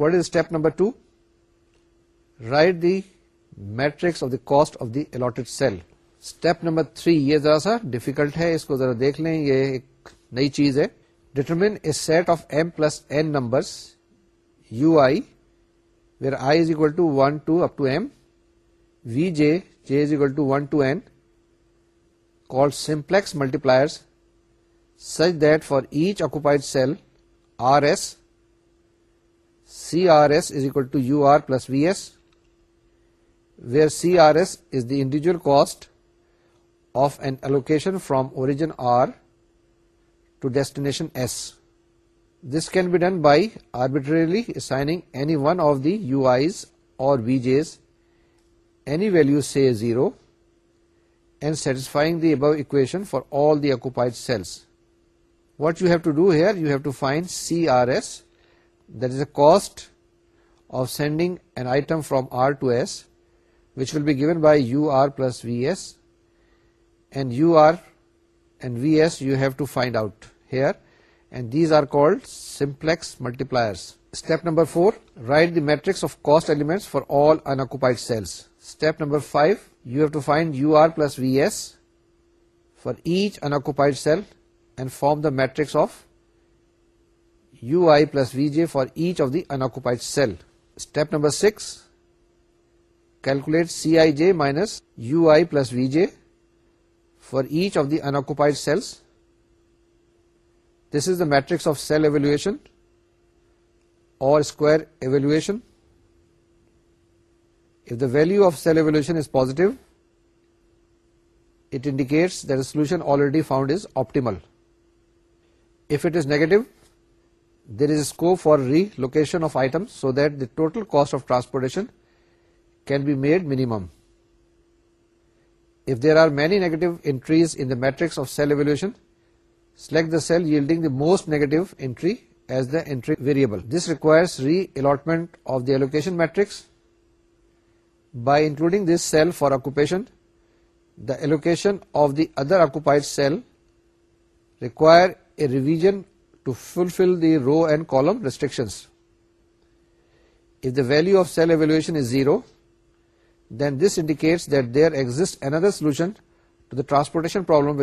what is step number two write the matrix the cost of the allotted cell step number three یہ ذرا سا difficult ہے اس کو ذرا دیکھ لیں یہ ایک نئی چیز ہے Determine a set of m plus n numbers ui, where I is equal to 1 to up to m, vj, j is equal to 1 to n, called simplex multipliers, such that for each occupied cell rs, crs is equal to ur plus vs, where crs is the individual cost of an allocation from origin R to destination S. This can be done by arbitrarily assigning any one of the UIs or VJs any value, say 0, and satisfying the above equation for all the occupied cells. What you have to do here, you have to find CRS, that is the cost of sending an item from R to S, which will be given by UR plus VS, and UR and Vs you have to find out here, and these are called simplex multipliers. Step number 4, write the matrix of cost elements for all unoccupied cells. Step number 5, you have to find UR plus Vs for each unoccupied cell and form the matrix of UI plus Vj for each of the unoccupied cell. Step number 6, calculate Cij minus UI plus Vj for each of the unoccupied cells. This is the matrix of cell evaluation or square evaluation. If the value of cell evaluation is positive, it indicates that the solution already found is optimal. If it is negative, there is scope for relocation of items so that the total cost of transportation can be made minimum. If there are many negative entries in the matrix of cell evolution, select the cell yielding the most negative entry as the entry variable. This requires re-allotment of the allocation matrix. By including this cell for occupation, the allocation of the other occupied cell require a revision to fulfill the row and column restrictions. If the value of cell evaluation is 0, test there exist an order solution to the transportation problem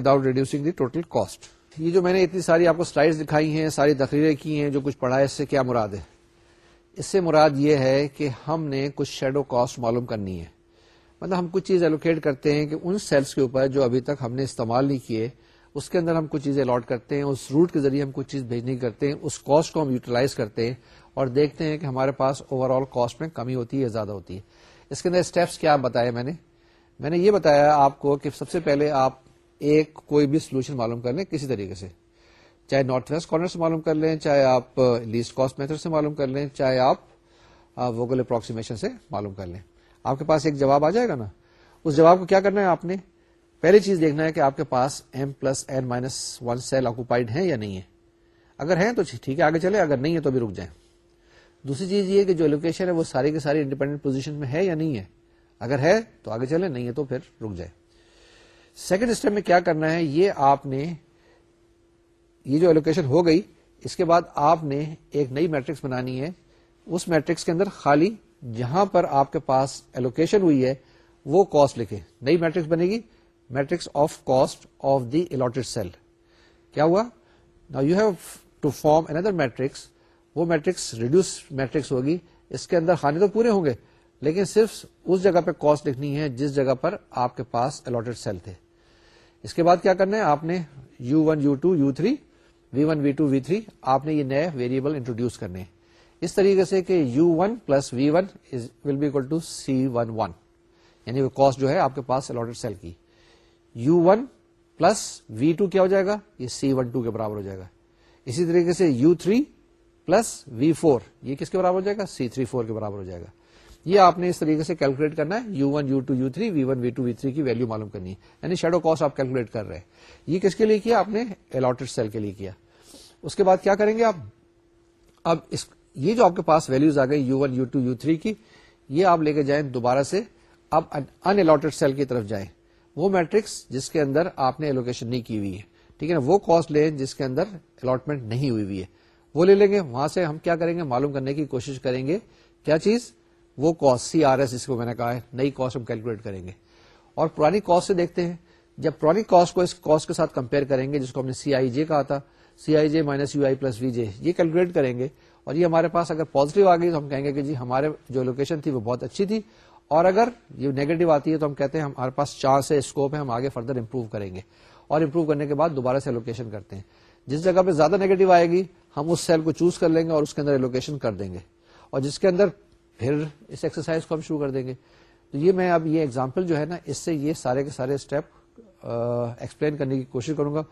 the total cost یہ جو میں نے اتنی ساری آپ کو slide دکھائی ہیں ساری تقریریں کی ہیں جو کچھ پڑھا ہے اس سے کیا مراد ہے اس سے مراد یہ ہے کہ ہم نے کچھ شیڈو کاسٹ معلوم کرنی ہے مطلب ہم کچھ چیز الوکیٹ کرتے ہیں کہ ان سیلس کے اوپر جو ابھی تک ہم نے استعمال نہیں کیے اس کے اندر ہم کچھ چیزیں الاٹ کرتے ہیں اس روٹ کے ذریعے ہم کچھ چیز بھیجنی کرتے ہیں اس کاسٹ کو ہم یوٹیلائز کرتے ہیں اور دیکھتے ہیں کہ ہمارے پاس اوور آل کاسٹ میں کمی ہوتی ہے زیادہ ہوتی ہے اس کے اندر اسٹیپس کیا بتایا میں نے میں نے یہ بتایا آپ کو کہ سب سے پہلے آپ ایک کوئی بھی سولوشن معلوم کر لیں کسی طریقے سے چاہے نارتھ ویسٹ کارنر سے معلوم کر لیں چاہے آپ لیسٹ کاسٹ میتھڈ سے معلوم کر لیں چاہے آپ ووگل اپروکسیمیشن سے معلوم کر لیں آپ کے پاس ایک جواب آ جائے گا نا اس جواب کو کیا کرنا ہے آپ نے پہلی چیز دیکھنا ہے کہ آپ کے پاس m plus n minus one cell occupied ہے یا نہیں ہے اگر ہیں تو ٹھیک ہے آگے چلے اگر نہیں ہے تو بھی رک جائیں دوسری چیز یہ کہ جو لوکیشن ہے وہ ساری کے ساری انڈیپینڈنٹ پوزیشن میں ہے یا نہیں ہے اگر ہے تو آگے چلے نہیں ہے تو پھر رک جائے سیکنڈ اسٹیپ میں کیا کرنا ہے یہ آپ نے یہ جو الوکیشن ہو گئی اس کے بعد آپ نے ایک نئی میٹرکس بنانی ہے اس میٹرکس کے اندر خالی جہاں پر آپ کے پاس الوکیشن ہوئی ہے وہ کاسٹ لکھے نئی میٹرکس بنے گی matrix of cost of the allotted cell کیا ہوا نا یو ہیو ٹو فارم اندر میٹرکس وہ میٹرکس ریڈیوس میٹرکس ہوگی اس کے اندر خانے تو پورے ہوں گے لیکن صرف اس جگہ پہ کاسٹ لکھنی ہے جس جگہ پر آپ کے پاس الاٹڈ سیل تھے اس کے بعد کیا کرنا ہے آپ نے U one U two U three V one V two V three آپ نے یہ نئے ویریبل انٹروڈیوس کرنے اس طریقے سے کہ U one plus V one will equal to C one one یعنی وہ کاسٹ جو ہے آپ کے پاس الاٹڈ سیل کی U one plus V two کیا ہو جائے گا یہ سی ون ٹو کے برابر ہو جائے گا اسی طریقے سے U three plus V four یہ کس کے برابر ہو جائے گا سی تھری فور کے برابر ہو جائے گا یہ آپ نے اس طریقے سے کیلکولیٹ کرنا ہے U one U two U three V one V two V three کی ویلو معلوم کرنی ہے یعنی شیڈو کاسٹ آپ کیلکولیٹ کر رہے ہیں یہ کس کے لیے کیا آپ نے الاٹڈ سیل کے لیے کیا اس کے بعد کیا کریں گے آپ اب اس یہ جو آپ کے پاس ویلوز آ گئی U one U two U three کی یہ آپ لے کے جائیں دوبارہ سے اب ان الاٹڈ سیل کی طرف جائیں وہ میٹرکس جس کے اندر آپ نے الوکیشن نہیں کی ہوئی ہے ٹھیک ہے نا وہ کاسٹ لیں جس کے اندر الاٹمنٹ نہیں ہوئی ہوئی ہے وہ لے لیں گے وہاں سے ہم کیا کریں گے معلوم کرنے کی کوشش کریں گے کیا چیز وہ کاسٹ سی آر ایس جس کو میں نے کہا ہے نئی کاسٹ ہم کیلکولیٹ کریں گے اور پرانی کاسٹ سے دیکھتے ہیں جب پرانی کاسٹ کو اس کاسٹ کے ساتھ کمپیئر کریں گے جس کو ہم نے سی آئی جے کہا تھا c i j minus u i plus v j یہ کیلکولیٹ کریں گے اور یہ ہمارے پاس اگر پوزیٹو آ گئی تو ہم کہیں گے کہ جی ہمارے جو لوکیشن تھی وہ بہت اچھی تھی اور اگر یہ نیگیٹو آتی ہے تو ہم کہتے ہیں ہمارے پاس چانس ہے اسکوپ ہے ہم آگے فردر امپروو کریں گے اور امپروو کرنے کے بعد دوبارہ سے لوکیشن کرتے ہیں جس جگہ پہ زیادہ نیگیٹو آئے گی ہم اس سیل کو چوز کر لیں گے اور اس کے اندر ایلوکیشن کر دیں گے اور جس کے اندر پھر اس ایکسرسائز کو ہم شروع کر دیں گے تو یہ میں اب یہ ایگزامپل جو ہے نا اس سے یہ سارے کے سارے اسٹیپ ایکسپلین کرنے کی کوشش کروں گا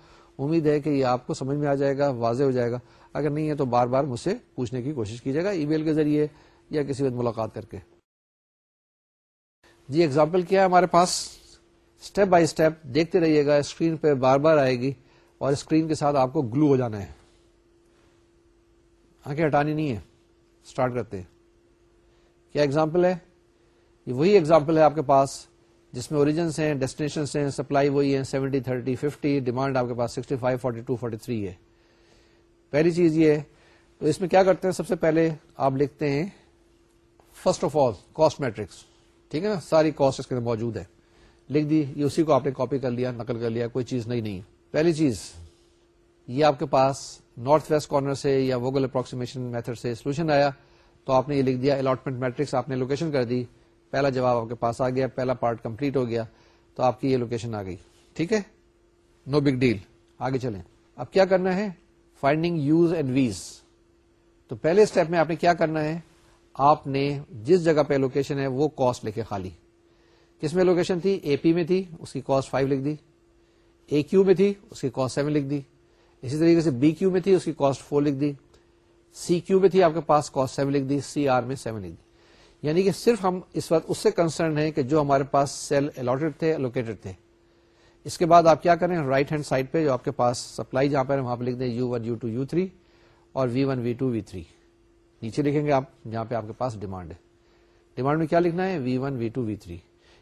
امید ہے کہ یہ آپ کو سمجھ میں آ جائے گا واضح ہو جائے گا اگر نہیں ہے تو بار بار مجھ سے پوچھنے کی کوشش کی جائے گا ای میل کے ذریعے یا کسی وقت ملاقات کر کے جی ایگزامپل کیا ہے ہمارے پاس اسٹیپ بائی اسٹیپ دیکھتے رہیے گا اسکرین پہ بار بار آئے گی اور اسکرین کے ساتھ آپ کو گلو ہو جانا ہے آنکھیں ہٹانی نہیں ہے اسٹارٹ کرتے کیا ایگزامپل ہے یہ وہی ایگزامپل ہے آپ کے پاس جس میں اوریجنس ہیں ڈیسٹینیشن ہیں سپلائی وہی ہیں سیونٹی تھرٹی ففٹی ڈیمانڈ آپ کے پاس sixty five forty two forty three ہے پہلی چیز یہ تو اس میں کیا کرتے ہیں سب سے پہلے آپ لکھتے ہیں first of all cost matrix ٹھیک ہے نا ساری کاسٹ اس کے اندر موجود ہے لکھ دی یہ اسی کو آپ نے کاپی کر لیا نقل کر لیا کوئی چیز نہیں نہیں پہلی چیز یہ آپ کے پاس نارتھ ویسٹ کارنر سے یا ووگل اپروکسیمیشن میتھڈ سے سولوشن آیا تو آپ نے یہ لکھ دیا الاٹمنٹ میٹرکس آپ نے لوکیشن کر دی پہلا جواب آپ کے پاس آ گیا پہلا پارٹ کمپلیٹ ہو گیا تو آپ کی یہ لوکیشن آ گئی ٹھیک ہے نو بگ ڈیل آگے چلیں اب کیا کرنا ہے فائنڈنگ یوز اینڈ ویز تو پہلے اسٹیپ میں آپ نے کیا کرنا ہے آپ نے جس جگہ پہ لوکیشن ہے وہ کاسٹ لکھے خالی کس میں لوکیشن تھی اے پی میں تھی اس کی کاسٹ فائیو لکھ دی اے کیو میں تھی اس کی کاسٹ سیون لکھ دی اسی طریقے سے بی کیو میں تھی اس کی کاسٹ فور لکھ دی سی کیو میں تھی آپ کے پاس کاسٹ سیون لکھ دی سی آر میں سیون لکھ دی یعنی کہ صرف ہم اس اس وقت سے کنسرن ہیں کہ جو ہمارے پاس سیل الاٹڈ تھے الوکیٹڈ تھے اس کے بعد آپ کیا کریں رائٹ ہینڈ سائڈ پہ جو آپ کے پاس سپلائی جہاں پہ وہاں پہ لکھ دیں u one u two u three اور v one v two v three نیچے لکھیں گے آپ جہاں پہ آپ کے پاس ڈیمانڈ ہے ڈیمانڈ میں کیا لکھنا ہے V one V two V three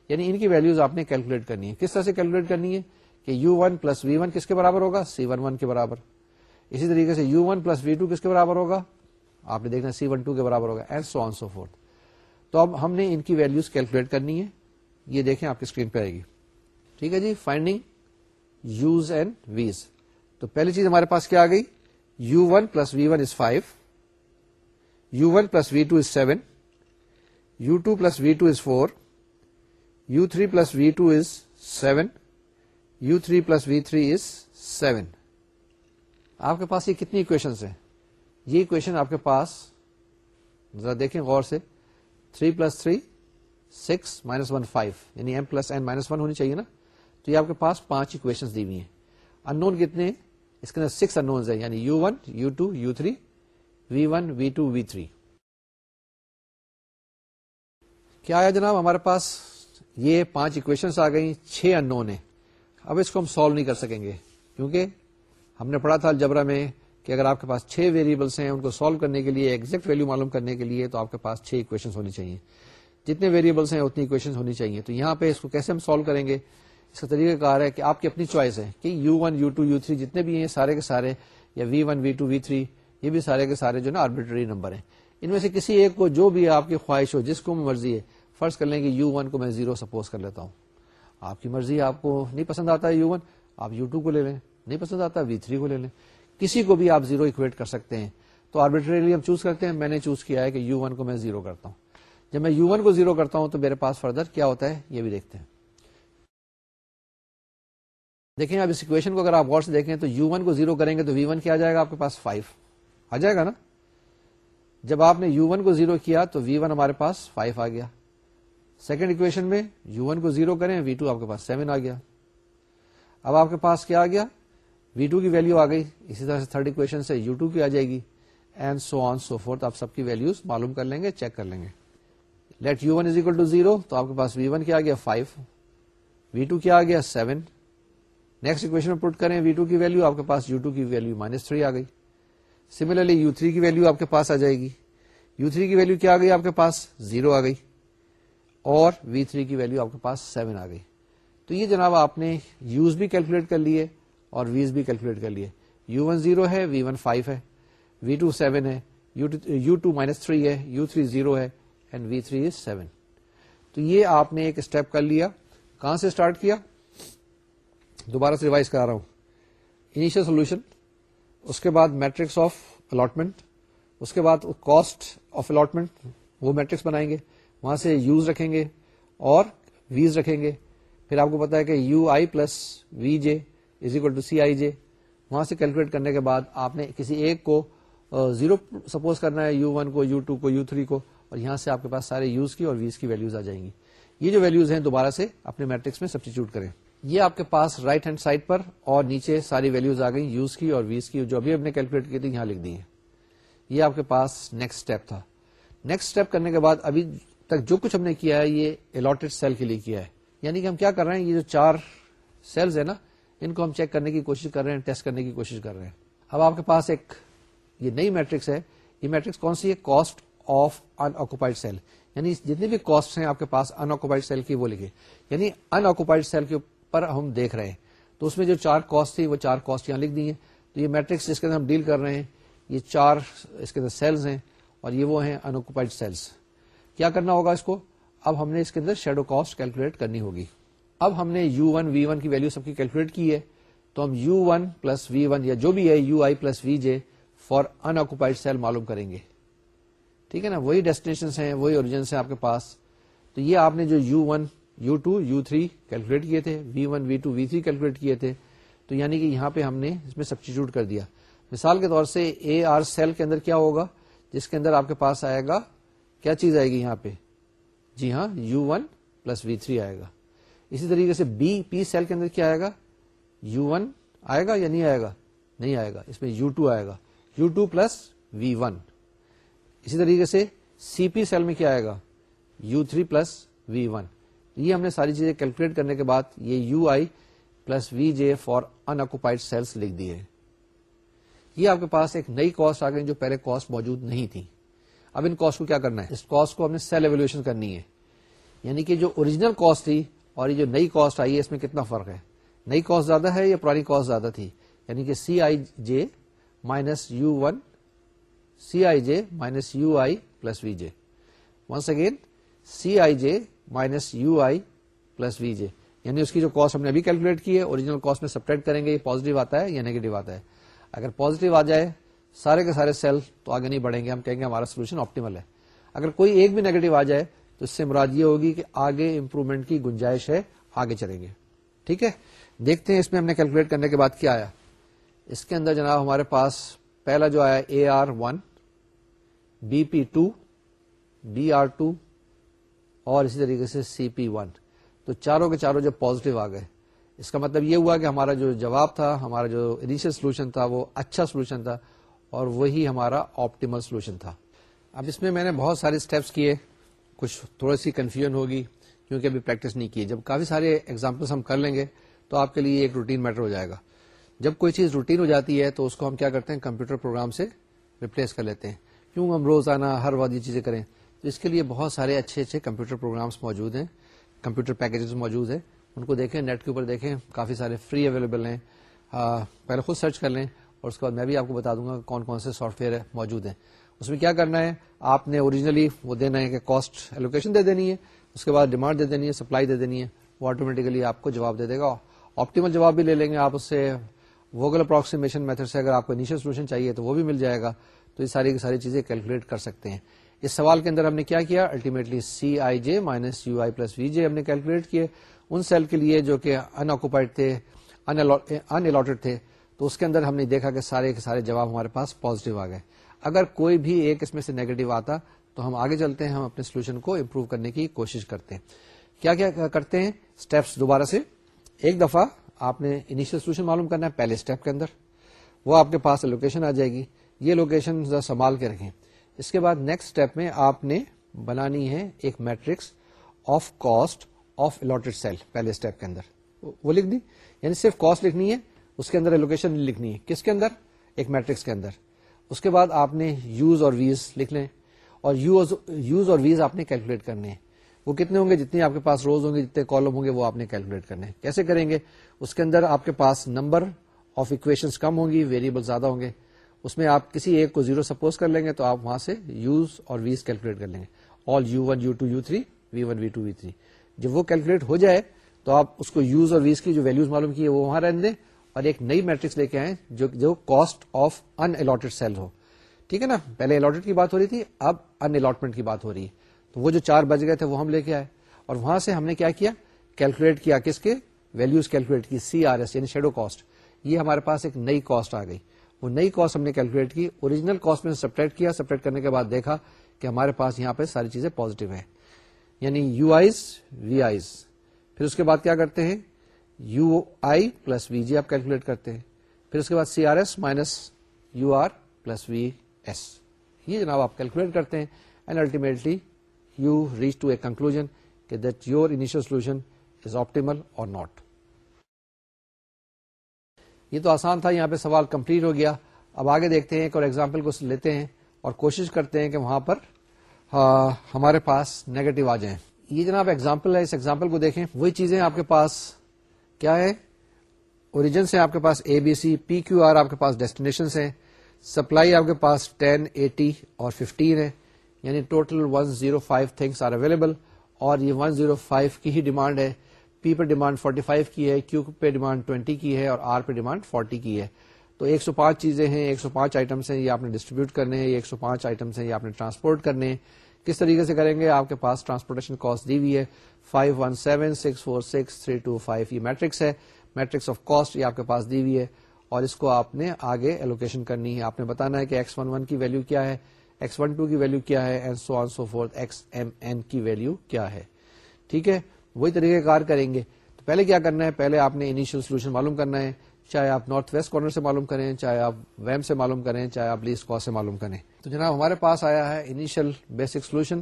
یعنی ان کی ویلوز آپ نے کیلکولیٹ کرنی ہے کس طرح سے کیلکولیٹ کرنی ہے کہ u one plus v one کس کے برابر ہوگا سی ون ون کے برابر اسی طریقے سے U one plus V two کس کے برابر ہوگا آپ نے دیکھنا سی ون ٹو کے برابر ہوگا اینڈ سو سو آن تو اب ہم نے ان کی ویلوز کیلکولیٹ کرنی ہے یہ دیکھیں آپ کی اسکرین پہ آئے گی ٹھیک ہے جی فائنڈنگ یوز اینڈ ویز تو پہلی چیز ہمارے پاس کیا آ گئی U one plus V one is five U one plus V two is seven U two plus V two is four U three plus V two is seven U three plus V three is seven آپ کے پاس یہ کتنی equation ہیں یہ equation آپ کے پاس ذرا دیکھیں غور سے three plus three six minus one five یعنی M plus N minus one ہونی چاہیے نا تو یہ آپ کے پاس پانچ اکویشن دی ہوئی ہیں ان نون کتنے اس کے اندر سکس ان نون یعنی U one U two U three V one V two V three کیا ہے جناب ہمارے پاس یہ پانچ اکویشنس آ گئی چھ ان نون ہیں اب اس کو ہم سالو نہیں کر سکیں گے کیونکہ ہم نے پڑھا تھا جبرا میں کہ اگر آپ کے پاس چھ ویریبلس ہیں ان کو سالو کرنے کے لیے ایکزیکٹ ویلو معلوم کرنے کے لیے تو آپ کے پاس چھ اکویشن ہونی چاہیے جتنے ویریبلس ہیں اتنی اکویشن ہونی چاہیے تو یہاں پہ اس کو کیسے ہم سالو کریں گے اس کا طریقہ کار ہے کہ آپ کی اپنی چوائس ہے کہ U one U two U three جتنے بھی ہیں سارے کے سارے یا V one V two V three یہ بھی سارے کے سارے جو نا آربیٹری نمبر ہیں ان میں سے کسی ایک کو جو بھی آپ کی خواہش ہو جس کو مرضی ہے فرض کر لیں کہ یو ون کو میں زیرو سپوز کر لیتا ہوں آپ کی مرضی آپ کو نہیں پسند آتا ہے یو ون آپ یو ٹو کو لے لیں نہیں پسند آتا وی تھری کو لے لیں کسی کو بھی آپ زیرو اکویٹ کر سکتے ہیں تو آربیٹریلی ہم چوز کرتے ہیں میں نے چوز کیا ہے کہ یو ون کو میں زیرو کرتا ہوں جب میں یو ون کو زیرو کرتا ہوں تو میرے پاس فردر کیا ہوتا ہے یہ بھی دیکھتے ہیں دیکھیں اب اس اکویشن کو اگر آپ غور سے دیکھیں تو یو ون کو زیرو کریں گے تو وی ون کیا آ جائے گا آپ کے پاس فائیو آ جائے گا نا جب آپ نے یو ون کو زیرو کیا تو وی ون ہمارے پاس فائیو آ گیا سیکنڈ اکویشن میں یو ون کو زیرو کریں وی ٹو آپ کے پاس سیون آ گیا اب آپ کے پاس کیا آ گیا وی ٹو کی ویلو آ گئی اسی طرح سے تھرڈ اکویشن سے یو ٹو کی آ جائے گی and so on so forth آپ سب کی ویلوز معلوم کر لیں گے چیک کر لیں گے let U one is equal to zero تو آپ کے پاس وی ون کیا آ گیا فائیو وی ٹو کیا آ گیا سیون نیکسٹ اکویشن میں کریں وی ٹو کی ویلو آپ کے پاس یو ٹو کی ویلو مائنس تھری آ گئی سملرلی یو تھری کی ویلو آپ کے پاس آ جائے گی یو تھری کی ویلو کیا آ گئی آپ کے پاس زیرو آ گئی اور وی تھری کی ویلو آپ کے پاس سیون آ گئی تو یہ جناب آپ نے یوز بھی کیلکولیٹ کر لیے اور ویز بھی کیلکولیٹ کر لیے یو ون زیرو ہے وی ون فائیو ہے وی ٹو سیون ہے یو ٹو مائنس تھری ہے یو تھری زیرو ہے and v three is seven تو یہ آپ نے ایک اسٹیپ کر لیا کہاں سے اسٹارٹ کیا دوبارہ سے ریوائز کرا رہا ہوں انیشیل سولوشن اس کے بعد میٹرکس آف الاٹمنٹ اس کے بعد کاسٹ آف الاٹمنٹ وہ میٹرکس بنائیں گے وہاں سے یوز رکھیں گے اور ویز رکھیں گے پھر آپ کو پتا ہے کہ u i plus v j is equal to c i j وہاں سے کیلکولیٹ کرنے کے بعد آپ نے کسی ایک کو زیرو سپوز کرنا ہے یو ون کو یو ٹو کو یو تھری کو اور یہاں سے آپ کے پاس سارے یوز کی اور ویز کی ویلوز آ جائیں گی یہ جو ویلوز ہیں دوبارہ سے اپنے میٹرکس میں سبسٹیچیوٹ کریں یہ آپ کے پاس رائٹ ہینڈ سائڈ پر اور نیچے ساری ویلوز آ گئی یوز کی اور ویز کی جو ابھی آپ نے کیلکولیٹ کی تھی یہاں لکھ دی ہیں یہ آپ کے پاس نیکسٹ اسٹیپ تھا نیکسٹ اسٹیپ کرنے کے بعد ابھی تک جو کچھ ہم نے کیا ہے یہ الاٹڈ سیل کے لیے کیا ہے یعنی کہ ہم کیا کر رہے ہیں یہ جو چار سیلز ہیں نا ان کو ہم چیک کرنے کی کوشش کر رہے ہیں ٹیسٹ کرنے کی کوشش کر رہے ہیں اب آپ کے پاس ایک یہ نئی میٹرکس ہے یہ میٹرکس کون سی ہے کاسٹ آف انکوپائڈ سیل یعنی جتنے بھی کاسٹ ہیں آپ کے پاس آکوپائڈ سیل کی وہ لکھے یعنی آکوپائڈ سیل کے اوپر ہم دیکھ رہے ہیں تو اس میں جو چار کاسٹ تھی وہ چار کاسٹ یہاں لکھ دی ہیں تو یہ میٹرکس جس کے اندر ہم ڈیل کر رہے ہیں یہ چار اس کے اندر سیلز ہیں اور یہ وہ ہیں آکوپائڈ سیلس کیا کرنا ہوگا اس کو اب ہم نے اس کے اندر شیڈو کاسٹ کیلکولیٹ کرنی ہوگی اب ہم نے یو ون وی ون کی ویلو سب کی کیلکولیٹ کی ہے تو ہم U U one one plus plus V V یا جو بھی ہے I J for unoccupied cell معلوم کریں گے ٹھیک ہے نا وہی ڈیسٹینیشن ہیں ہیں وہی آپ آپ کے پاس تو یہ نے جو U one U two U three calculate کیے تھے V one V two V three calculate کیے تھے تو یعنی کہ یہاں پہ ہم نے اس میں سبسٹیچیوٹ کر دیا مثال کے طور سے اے آر سیل کے اندر کیا ہوگا جس کے اندر آپ کے پاس آئے گا کیا چیز آئے گی یہاں پہ جی ہاں U one plus V three آئے گا اسی طریقے سے بی پی سیل کے اندر کیا آئے گا یو ون آئے گا یا نہیں آئے گا نہیں آئے گا اس میں یو ٹو آئے گا U two plus V one اسی طریقے سے سی پی سیل میں کیا آئے گا U three plus V one یہ ہم نے ساری چیزیں کیلکولیٹ کرنے کے بعد یہ U I plus V J for unoccupied cells لکھ دیے یہ آپ کے پاس ایک نئی کاسٹ آ گئی جو پہلے کاسٹ موجود نہیں تھی اب ان کاسٹ کو کیا کرنا ہے اس کاسٹ کو ہم نے سیل ایویلوشن کرنی ہے یعنی کہ جو اوریجنل کاسٹ تھی اور یہ جو نئی کاسٹ آئی ہے اس میں کتنا فرق ہے نئی کاسٹ زیادہ ہے یا پرانی کاسٹ زیادہ تھی یعنی کہ C I J minus U one C I J minus U I plus V J once again C I J minus U I plus V J یعنی اس کی جو کاسٹ ہم نے ابھی کیلکولیٹ کی ہے اوریجنل کاسٹ میں سپریٹ کریں گے یہ پوزیٹو آتا ہے یا نیگیٹو آتا ہے اگر پوزیٹو آ جائے سارے کے سارے سیل تو آگے نہیں بڑھیں گے ہم کہیں گے ہمارا سولوشن آپٹیمل ہے اگر کوئی ایک بھی نیگیٹو آ جائے تو اس سے مراد یہ ہوگی کہ آگے امپروومنٹ کی گنجائش ہے آگے چلیں گے ٹھیک ہے دیکھتے ہیں اس میں ہم نے کیلکولیٹ کرنے کے کے بعد کیا آیا اس اندر جناب ہمارے پاس پہلا جو آیا a r one b p two b r two اور اسی طریقے سے سی پی ون تو چاروں کے چاروں جو پوزیٹو آ گئے اس کا مطلب یہ ہوا کہ ہمارا جو جواب تھا ہمارا جو انیشل سولوشن تھا وہ اچھا سولوشن تھا اور وہی ہمارا آپٹیمل سولوشن تھا اب اس میں میں نے بہت سارے اسٹیپس کیے کچھ تھوڑی سی کنفیوژن ہوگی کیونکہ ابھی پریکٹس نہیں کی جب کافی سارے اگزامپلس ہم کر لیں گے تو آپ کے لیے ایک روٹین میٹر ہو جائے گا جب کوئی چیز روٹین ہو جاتی ہے تو اس کو ہم کیا کرتے ہیں کمپیوٹر پروگرام سے ریپلیس کر لیتے ہیں کیوں ہم روز آنا ہر وقت یہ چیزیں کریں تو اس کے لیے بہت سارے اچھے اچھے کمپیوٹر پروگرامس موجود ہیں کمپیوٹر پیکیجز موجود ہیں ان کو دیکھیں نیٹ کے اوپر دیکھیں کافی سارے فری اویلیبل ہیں پہلے خود سرچ کر لیں اور اس کے بعد میں بھی آپ کو بتا دوں گا کہ کون کون سے سافٹ ویئر موجود ہیں اس میں کیا کرنا ہے آپ نے اوریجنلی وہ دینا ہے کہ کاسٹ ایلوکیشن دے دینی ہے اس کے بعد ڈیمانڈ دے دینی ہے سپلائی دے دینی ہے وہ آٹومیٹکلی جواب دے دے گا آپٹیمل جواب بھی لے لیں گے آپ اس سے ووگل اپروکسیمیشن میتھڈ سے اگر آپ کو انیشیل سولوشن چاہیے تو وہ بھی مل جائے گا تو یہ ساری کی ساری چیزیں کیلکولیٹ کر سکتے ہیں اس سوال کے اندر ہم نے کیا کیا ultimately C I J minus U I plus V J ہم نے کیلکولیٹ کیے ان سیل کے لیے جو کہ ان آکوپائڈ تھے ان الاٹڈ تھے تو اس کے اندر ہم نے دیکھا کہ سارے کے سارے جواب ہمارے پاس پوزیٹو آ گئے اگر کوئی بھی ایک اس میں سے نیگیٹو آتا تو ہم آگے چلتے ہیں ہم اپنے سولوشن کو امپروو کرنے کی کوشش کرتے ہیں کیا کیا کرتے ہیں اسٹیپس دوبارہ سے ایک دفعہ آپ نے انیشیل سولوشن معلوم کرنا ہے پہلے اسٹیپ کے اندر وہ آپ کے پاس لوکیشن آ جائے گی یہ لوکیشن سنبھال کے رکھیں اس کے بعد نیکسٹ اسٹیپ میں آپ نے بنانی ہے ایک matrix of cost of allotted cell پہلے اسٹیپ کے اندر وہ لکھ دی یعنی صرف کاسٹ لکھنی ہے اس کے اندر ایلوکیشن لکھنی ہے کس کے اندر ایک میٹرکس کے اندر اس کے بعد آپ نے یوز اور ویز لکھ لیں اور یوز اور ویز آپ نے کیلکولیٹ کرنے وہ کتنے ہوں گے جتنے آپ کے پاس روز ہوں گے جتنے کالم ہوں گے وہ آپ نے کیلکولیٹ کرنے کیسے کریں گے اس کے اندر آپ کے پاس نمبر آف اکویشن کم ہوں گی ویریبل زیادہ ہوں گے اس میں آپ کسی ایک کو زیرو سپوز کر لیں گے تو آپ وہاں سے یوز اور ویز کیلکولیٹ کر لیں گے all U one U two U three V one V two V three جب وہ کیلکولیٹ ہو جائے تو آپ اس کو یوز اور ویز کی جو ویلوز معلوم کی ہے وہ وہاں رہنے دیں اور ایک نئی میٹرکس لے کے آئے جو جو کاسٹ آف unallotted سیل ہو ٹھیک ہے نا پہلے الاٹڈ کی کی بات بات ہو ہو رہی رہی تھی اب ہے تو وہ جو چار بج گئے تھے وہ ہم لے کے آئے اور وہاں سے ہم نے کیا کیا کیلکولیٹ کیا کس کے ویلوز کیلکولیٹ کی سی آر ایس یعنی شیڈو کاسٹ یہ ہمارے پاس ایک نئی کاسٹ آ گئی وہ نئی کاسٹ ہم نے کیلکولیٹ کی اوریجنل کاسٹ میں سپریٹ کیا سپریٹ کرنے کے بعد دیکھا کہ ہمارے پاس یہاں پہ ساری چیزیں پوزیٹو ہیں یعنی یو آئیز وی آئیز پھر اس کے بعد کیا کرتے ہیں یو آئی پلس وی جی آپ کیلکولیٹ کرتے ہیں پھر اس کے بعد C R S minus U R plus V S یہ جناب آپ کیلکولیٹ کرتے ہیں and ultimately you reach to a conclusion کہ that your initial solution is optimal or not یہ تو آسان تھا یہاں پہ سوال کمپلیٹ ہو گیا اب آگے دیکھتے ہیں ایک اور ایگزامپل کو لیتے ہیں اور کوشش کرتے ہیں کہ وہاں پر ہمارے پاس نیگیٹو آ جائیں یہ جناب ایگزامپل ہے اس ایگزامپل کو دیکھیں وہی چیزیں آپ کے پاس کیا ہے اوریجن سے آپ کے پاس A B C P Q R آپ کے پاس ڈیسٹینیشن ہے سپلائی آپ کے پاس ٹین ایٹی اور ففٹین ہے یعنی total one zero five things are available اور یہ ون زیرو فائیو کی ہی ڈیمانڈ ہے پی پہ ڈیمانڈ فورٹی فائیو کیو پہ ڈیمانڈ ٹوینٹی کی ہے اور آر پہ ڈیمانڈ فورٹی کی ہے تو ایک سو پانچ چیزیں ایک سو پانچ آئٹمس ہیں یہ آپ نے ڈسٹریبیوٹ کرنے ہیں ایک سو پانچ آئٹمس ہیں یہ آپ نے ٹرانسپورٹ کرنے ہیں کس طریقے سے کریں گے آپ کے پاس ٹرانسپورٹیشن کاسٹ دی ہوئی ہے five one seven six four six three two five یہ میٹرکس ہے میٹرکس آف کاسٹ یہ آپ کے پاس دی ہوئی ہے اور اس کو آپ نے آگے ایلوکیشن کرنی ہے آپ نے بتانا ہے کہ ایکس ون ون کی ویلو کیا ہے ٹھیک ہے وہی طریقے کار کریں گے تو پہلے کیا کرنا ہے پہلے آپ نے انیشیل سولوشن معلوم کرنا ہے چاہے آپ نارتھ ویسٹ کارنر سے معلوم کریں چاہے آپ ویم سے معلوم کریں چاہے آپ لیس کاسٹ سے معلوم کریں تو جناب ہمارے پاس آیا ہے انیشیل بیسک سولوشن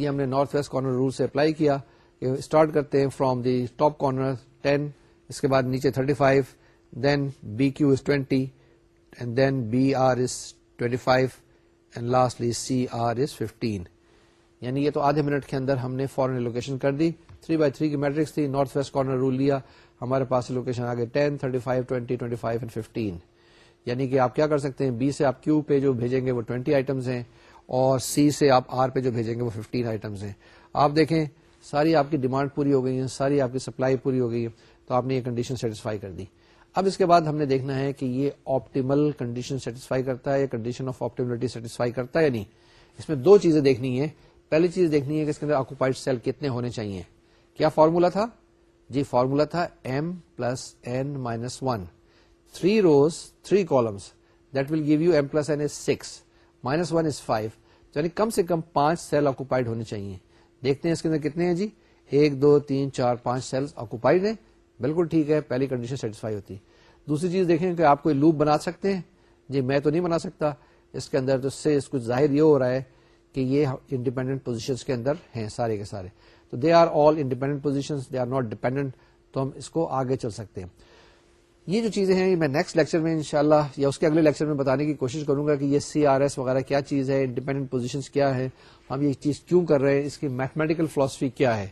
یہ ہم نے نارتھ ویسٹ کارنر رول سے اپلائی کیا کہ اسٹارٹ کرتے ہیں from the top corner ten اس کے بعد نیچے thirty five then B B Q is twenty and then R is twenty five and lastly C R is fifteen یعنی یہ تو آدھے منٹ کے اندر ہم نے فورن لوکیشن کر دی 3 بائی تھری کی میٹرکس تھی نارتھ ویسٹ کارنر رول لیا ہمارے پاس لوکیشن آگے 10 35 20 25 15 یعنی کہ آپ کیا کر سکتے ہیں بی سے آپ کیو پہ جو بھیجیں گے وہ 20 آئٹمس ہیں اور سی سے آپ آر پہ جو بھیجیں گے وہ 15 آئٹمس ہیں آپ دیکھیں ساری آپ کی ڈیمانڈ پوری ہو گئی ساری آپ کی سپلائی پوری ہو گئی ہے تو آپ نے یہ کنڈیشن سیٹسفائی کر دی اب اس کے بعد ہم نے دیکھنا ہے کہ یہ آپٹیمل کنڈیشن سیٹسفائی کرتا ہے یا کنڈیشن آف آپٹیملٹی سیٹسفائی کرتا ہے یا نہیں اس میں دو چیزیں دیکھنی ہے پہلی چیز دیکھنی ہے کہ اس کے اندر آکوپائڈ سیل کتنے ہونے چاہیے کیا فارمولا تھا جی فارمولا تھا M plus N minus one three rows three columns that will give you M plus N is six minus one is five یعنی کم سے کم پانچ سیل آکوپائڈ ہونے چاہیے دیکھتے ہیں اس کے اندر کتنے ہیں جی ایک دو تین چار پانچ سیل آکوپائڈ ہیں بالکل ٹھیک ہے پہلی کنڈیشن سیٹسفائی ہوتی ہے دوسری چیز دیکھیں کہ آپ کو لوپ بنا سکتے ہیں جی میں تو نہیں بنا سکتا اس کے اندر تو اس کچھ ظاہر یہ ہو رہا ہے کہ یہ انڈیپینڈنٹ پوزیشن کے اندر ہیں سارے کے سارے تو they are all independent position they are not dependent تو ہم اس کو آگے چل سکتے ہیں یہ جو چیزیں ہیں میں نیکسٹ لیکچر میں انشاءاللہ یا اس کے اگلے لیکچر میں بتانے کی کوشش کروں گا کہ یہ سی آر ایس وغیرہ کیا چیز ہے انڈیپینڈنٹ پوزیشن کیا ہے ہم یہ چیز کیوں کر رہے ہیں اس کی میتھمیٹیکل فلاسفی کیا ہے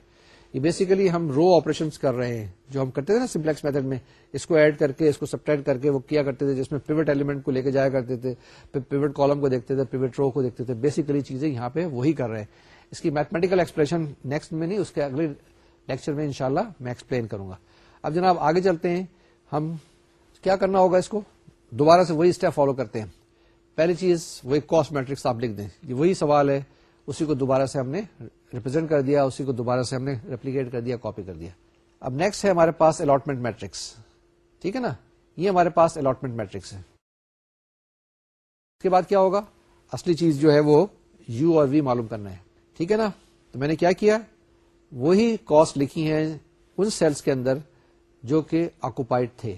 یہ بیسیکلی ہم رو آپریشن کر رہے ہیں جو ہم کرتے تھے نا سمپلیکس میتھڈ میں اس کو ایڈ کر کے اس کو سب کر کے وہ کیا کرتے تھے جس میں پیوٹ ایلیمنٹ کو لے کے جایا کرتے تھے پیوٹ کالم کو دیکھتے تھے پیوٹ رو کو دیکھتے تھے بیسیکلی چیزیں یہاں پہ وہی کر رہے ہیں اس کی میتھمیٹیکل ایکسپریشن نیکسٹ میں نہیں اس کے اگلے لیکچر میں انشاءاللہ میں ایکسپلین کروں گا اب جناب آگے چلتے ہیں ہم کیا کرنا ہوگا اس کو دوبارہ سے وہی اسٹیپ فالو کرتے ہیں پہلی چیز وہی کاسٹ میٹرکس آپ لکھ دیں یہ وہی سوال ہے اسی کو دوبارہ سے ہم نے ریپرزینٹ کر دیا اسی کو دوبارہ سے ہم نے ریپلیکیٹ کر دیا کاپی کر دیا اب نیکسٹ ہے ہمارے پاس الاٹمنٹ میٹرکس ٹھیک ہے نا یہ ہمارے پاس الاٹمنٹ میٹرکس ہے اس کے بعد کیا ہوگا اصلی چیز جو ہے وہ یو اور وی معلوم کرنا ہے ٹھیک ہے نا تو میں نے کیا کیا وہی کاسٹ لکھی ہیں ان سیلس کے اندر جو کہ آکوپائڈ تھے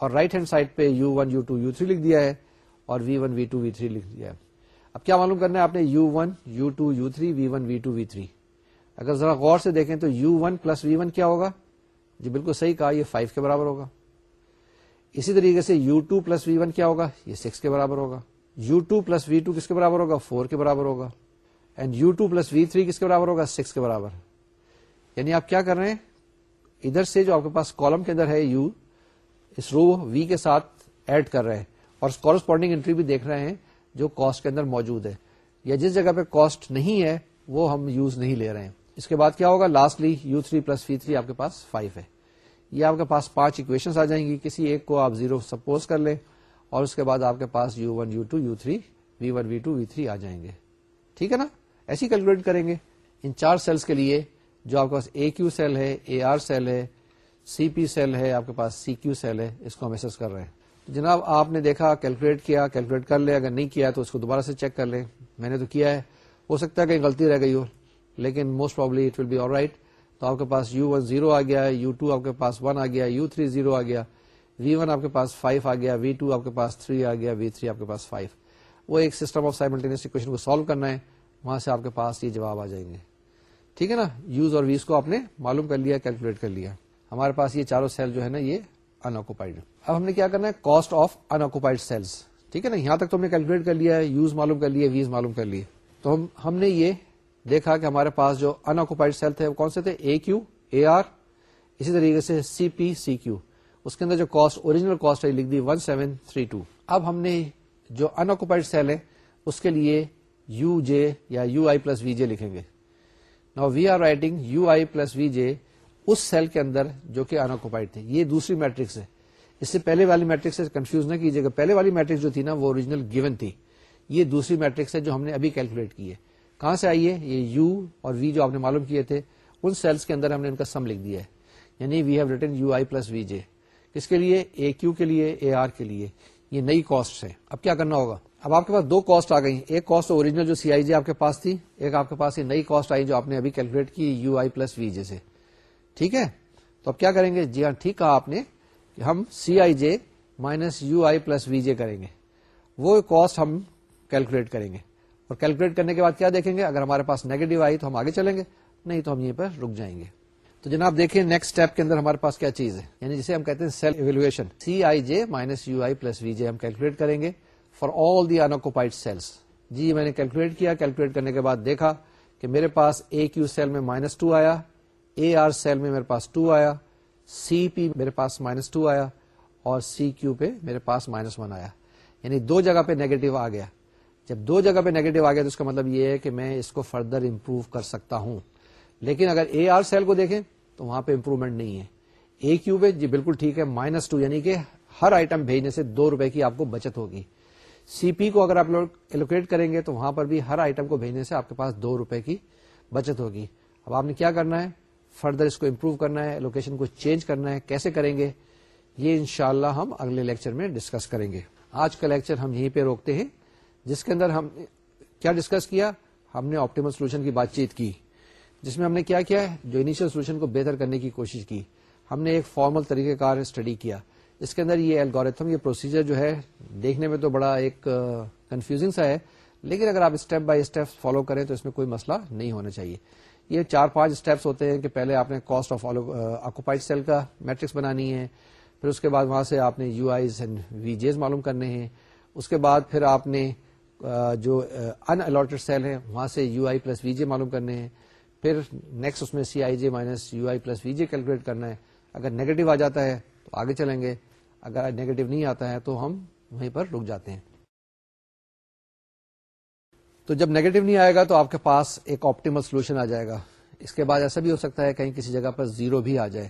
اور رائٹ ہینڈ سائڈ پہ U one U two U three لکھ دیا ہے اور V one V two V three لکھ دیا ہے اب کیا معلوم کرنا ہے آپ نے U one U two U three V one V two V three اگر ذرا غور سے دیکھیں تو U one plus V one کیا ہوگا جی بالکل صحیح کہا یہ فائیو کے برابر ہوگا اسی طریقے سے U two plus V one کیا ہوگا یہ سکس کے برابر ہوگا U two plus V two کس کے برابر ہوگا فور کے برابر ہوگا and U two plus V three کس کے برابر ہوگا سکس کے برابر یعنی آپ کیا کر رہے ہیں ادھر سے جو آپ کے پاس کالم کے اندر ہے یو اس رو وی کے ساتھ ایڈ کر رہے ہیں اور کورسپونڈنگ انٹری بھی دیکھ رہے ہیں جو کاسٹ کے اندر موجود ہے یا جس جگہ پہ کاسٹ نہیں ہے وہ ہم یوز نہیں لے رہے ہیں اس کے بعد کیا ہوگا lastly U three plus V three آپ کے پاس فائیو ہے یہ آپ کے پاس پانچ اکویشن آ جائیں گی کسی ایک کو آپ زیرو سپوز کر لیں اور اس کے بعد آپ کے پاس U one U two U three V one V two V three آ جائیں گے ٹھیک ہے نا ایسی کیلکولیٹ کریں گے ان چار سیلس کے لیے جو آپ کے پاس اے کیو سیل ہے اے آر سیل ہے سی پی سیل ہے آپ کے پاس سی کیو سیل ہے اس کو ہم ایسس کر رہے ہیں جناب آپ نے دیکھا کیلکولیٹ کیا کیلکولیٹ کر لیں اگر نہیں کیا تو اس کو دوبارہ سے چیک کر لیں میں نے تو کیا ہے ہو سکتا ہے کہ غلطی رہ گئی ہو لیکن most probably it will be all right تو آپ کے پاس یو ون زیرو آ گیا یو یو ٹو آپ کے پاس ون آ گیا تھری زیرو آ گیا وی ون آپ کے پاس فائیو آ گیا وی ٹو آپ کے پاس تھری آ گیا وی تھری آپ کے پاس فائیو وہ ایک سسٹم آف سائملٹینس کو سالو کرنا ہے وہاں سے آپ کے پاس یہ جواب آ جائیں گے ٹھیک ہے نا یوز اور ویز کو آپ نے معلوم کر لیا کیلکولیٹ کر لیا ہمارے پاس یہ چاروں سیل جو ہے نا یہ اب ہم نے کیا کرنا ہے کاسٹ آف انکوپائڈ ٹھیک ہے نا یہاں تک تو ہم نے کیلکولیٹ کر کر لیا ہے یوز معلوم ویز معلوم کر لیے تو ہم ہم نے یہ دیکھا کہ ہمارے پاس جو انکوپائڈ سیل تھے وہ کون سے تھے اے اے کیو آر اسی طریقے سے سی پی سی کیو اس کے اندر جو کاسٹ اوریجنل کاسٹ ہے لکھ دی ون سیون تھری ٹو اب ہم نے جو انکوپائڈ سیل ہے اس کے لیے یو جے یا یو آئی پلس وی جے لکھیں گے نا we are writing U I plus V J us cell کے اندر جو کہ انکوپائڈ تھے یہ دوسری میٹرکس ہے اس سے پہلے والی میٹرک سے کنفیوز نہ کیجیے گا پہلے والی میٹرک جو تھی نا وہ اوریجنل گیون تھی یہ دوسری میٹرکس ہے جو ہم نے ابھی کیلکولیٹ کی ہے کہاں سے آئیے معلوم کیے تھے ان سیلس کے اندر ہم نے ان کا سم لکھ دیا ہے یعنی we have written U I plus V J کس کے لیے اے اے کیو کے کے لیے لیے آر یہ نئی کاسٹ ہے اب کیا کرنا ہوگا اب آپ کے پاس دو کاسٹ آ گئی ایک کاسٹ اوریجنل جو سی آئی آپ آپ کے کے پاس پاس تھی ایک یہ نئی کاسٹ آئی جو آپ نے ابھی کیلکولیٹ کی یو آئی پلس وی جے سے ٹھیک ہے تو اب کیا کریں گے جی ہاں ٹھیک کہا آپ نے کہ ہم C I J minus U I plus V J کریں گے وہ کاسٹ ہم کیلکولیٹ کریں گے اور کیلکولیٹ کرنے کے بعد کیا دیکھیں گے اگر ہمارے پاس نیگیٹو آئی تو ہم آگے چلیں گے نہیں تو ہم یہیں پر رک جائیں گے تو جناب دیکھیں نیکسٹ اسٹیپ کے اندر ہمارے پاس کیا چیز ہے یعنی جسے ہم کہتے ہیں cell evaluation C I J minus U I plus V J ہم کیلکولیٹ کریں گے فار آل دی انکوپائڈ سیلس جی میں نے کیلکولیٹ کیا کیلکولیٹ کرنے کے بعد دیکھا کہ میرے پاس اے سیل میں مائنس ٹو آیا اے آر سیل میں میرے پاس ٹو آیا سی پی میرے پاس مائنس ٹو آیا اور سی کیو پہ میرے پاس مائنس ون آیا یعنی دو جگہ پہ نیگیٹو آ گیا جب دو جگہ پہ نیگیٹو آ گیا تو اس کا مطلب یہ ہے کہ میں اس کو فردر امپروو کر سکتا ہوں لیکن اگر اے آر سیل کو دیکھیں تو وہاں پہ امپروومنٹ نہیں ہے اے کیو پہ جی بالکل ٹھیک ہے مائنس ٹو یعنی کہ ہر آئٹم بھیجنے سے دو روپے کی آپ کو بچت ہوگی سی پی کو اگر آپ لوگ ایلوکیٹ کریں گے تو وہاں پر بھی ہر آئٹم کو بھیجنے سے آپ کے پاس دو روپے کی بچت ہوگی اب آپ نے کیا کرنا ہے فردر اس کو امپروو کرنا ہے لوکیشن کو چینج کرنا ہے کیسے کریں گے یہ انشاءاللہ ہم اگلے لیکچر میں ڈسکس کریں گے آج کا لیکچر ہم یہیں پہ روکتے ہیں جس کے اندر ہم کیا ڈسکس کیا ہم نے آپٹیمل سولوشن کی بات چیت کی جس میں ہم نے کیا کیا ہے جو انیشیل سولوشن کو بہتر کرنے کی کوشش کی ہم نے ایک فارمل طریقہ کار اسٹڈی کیا اس کے اندر یہ الگوریتھم یہ پروسیجر جو ہے دیکھنے میں تو بڑا ایک کنفیوزنگ سا ہے لیکن اگر آپ اسٹیپ بائی اسٹیپ فالو کریں تو اس میں کوئی مسئلہ نہیں ہونا چاہیے یہ چار پانچ اسٹیپس ہوتے ہیں کہ پہلے آپ نے کاسٹ آف آکوپائڈ سیل کا میٹرکس بنانی ہے پھر اس کے بعد وہاں سے آپ نے U I's and V J's معلوم کرنے ہیں اس کے بعد پھر آپ نے جو ان الاٹڈ سیل ہیں وہاں سے یو آئی پلس وی جے معلوم کرنے ہیں پھر نیکسٹ اس میں C I J minus U I plus V J calculate کرنا ہے اگر نیگیٹو آ جاتا ہے تو آگے چلیں گے اگر نیگیٹو نہیں آتا ہے تو ہم وہیں پر رک جاتے ہیں تو جب نیگیٹو نہیں آئے گا تو آپ کے پاس ایک آپٹیمل سولوشن آ جائے گا اس کے بعد ایسا بھی ہو سکتا ہے کہیں کسی جگہ پر زیرو بھی آ جائے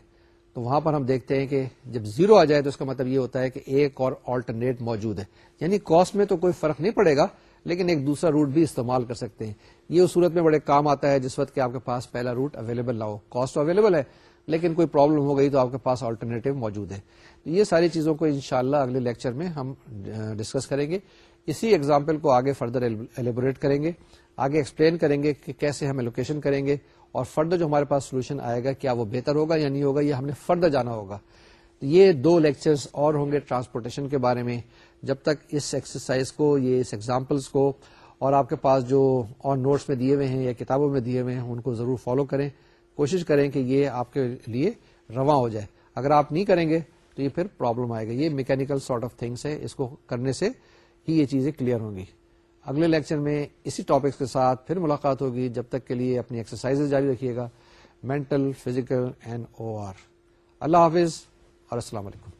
تو وہاں پر ہم دیکھتے ہیں کہ جب زیرو آ جائے تو اس کا مطلب یہ ہوتا ہے کہ ایک اور آلٹرنیٹ موجود ہے یعنی کاسٹ میں تو کوئی فرق نہیں پڑے گا لیکن ایک دوسرا روٹ بھی استعمال کر سکتے ہیں یہ اس صورت میں بڑے کام آتا ہے جس وقت کہ آپ کے پاس پہلا روٹ اویلیبل نہ ہو کاسٹ اویلیبل ہے لیکن کوئی پرابلم ہو گئی تو آپ کے پاس آلٹرنیٹو موجود ہے تو یہ ساری چیزوں کو انشاءاللہ اگلے لیکچر میں ہم ڈسکس کریں گے اسی ایگزامپل کو آگے فردر ایلیبوریٹ کریں گے آگے ایکسپلین کریں گے کہ کیسے ہم ایلوکیشن کریں گے اور فردر جو ہمارے پاس سولوشن آئے گا کیا وہ بہتر ہوگا یا نہیں ہوگا یہ نے فردر جانا ہوگا یہ دو لیکچرز اور ہوں گے ٹرانسپورٹیشن کے بارے میں جب تک اس ایکسرسائز کو یہ اس ایگزامپلس کو اور آپ کے پاس جو اور نوٹس میں دیے ہوئے ہیں یا کتابوں میں دیے ہوئے ہیں ان کو ضرور فالو کریں کوشش کریں کہ یہ آپ کے لیے رواں ہو جائے اگر آپ نہیں کریں گے تو یہ پھر پرابلم آئے گا یہ میکینکل سارٹ آف تھنگس ہے اس کو کرنے سے ہی یہ چیزیں کلیئر ہوں گی اگلے لیکچر میں اسی ٹاپکس کے ساتھ پھر ملاقات ہوگی جب تک کے لیے اپنی ایکسرسائز جاری رکھیے گا mental physical and O R اللہ حافظ اور السلام علیکم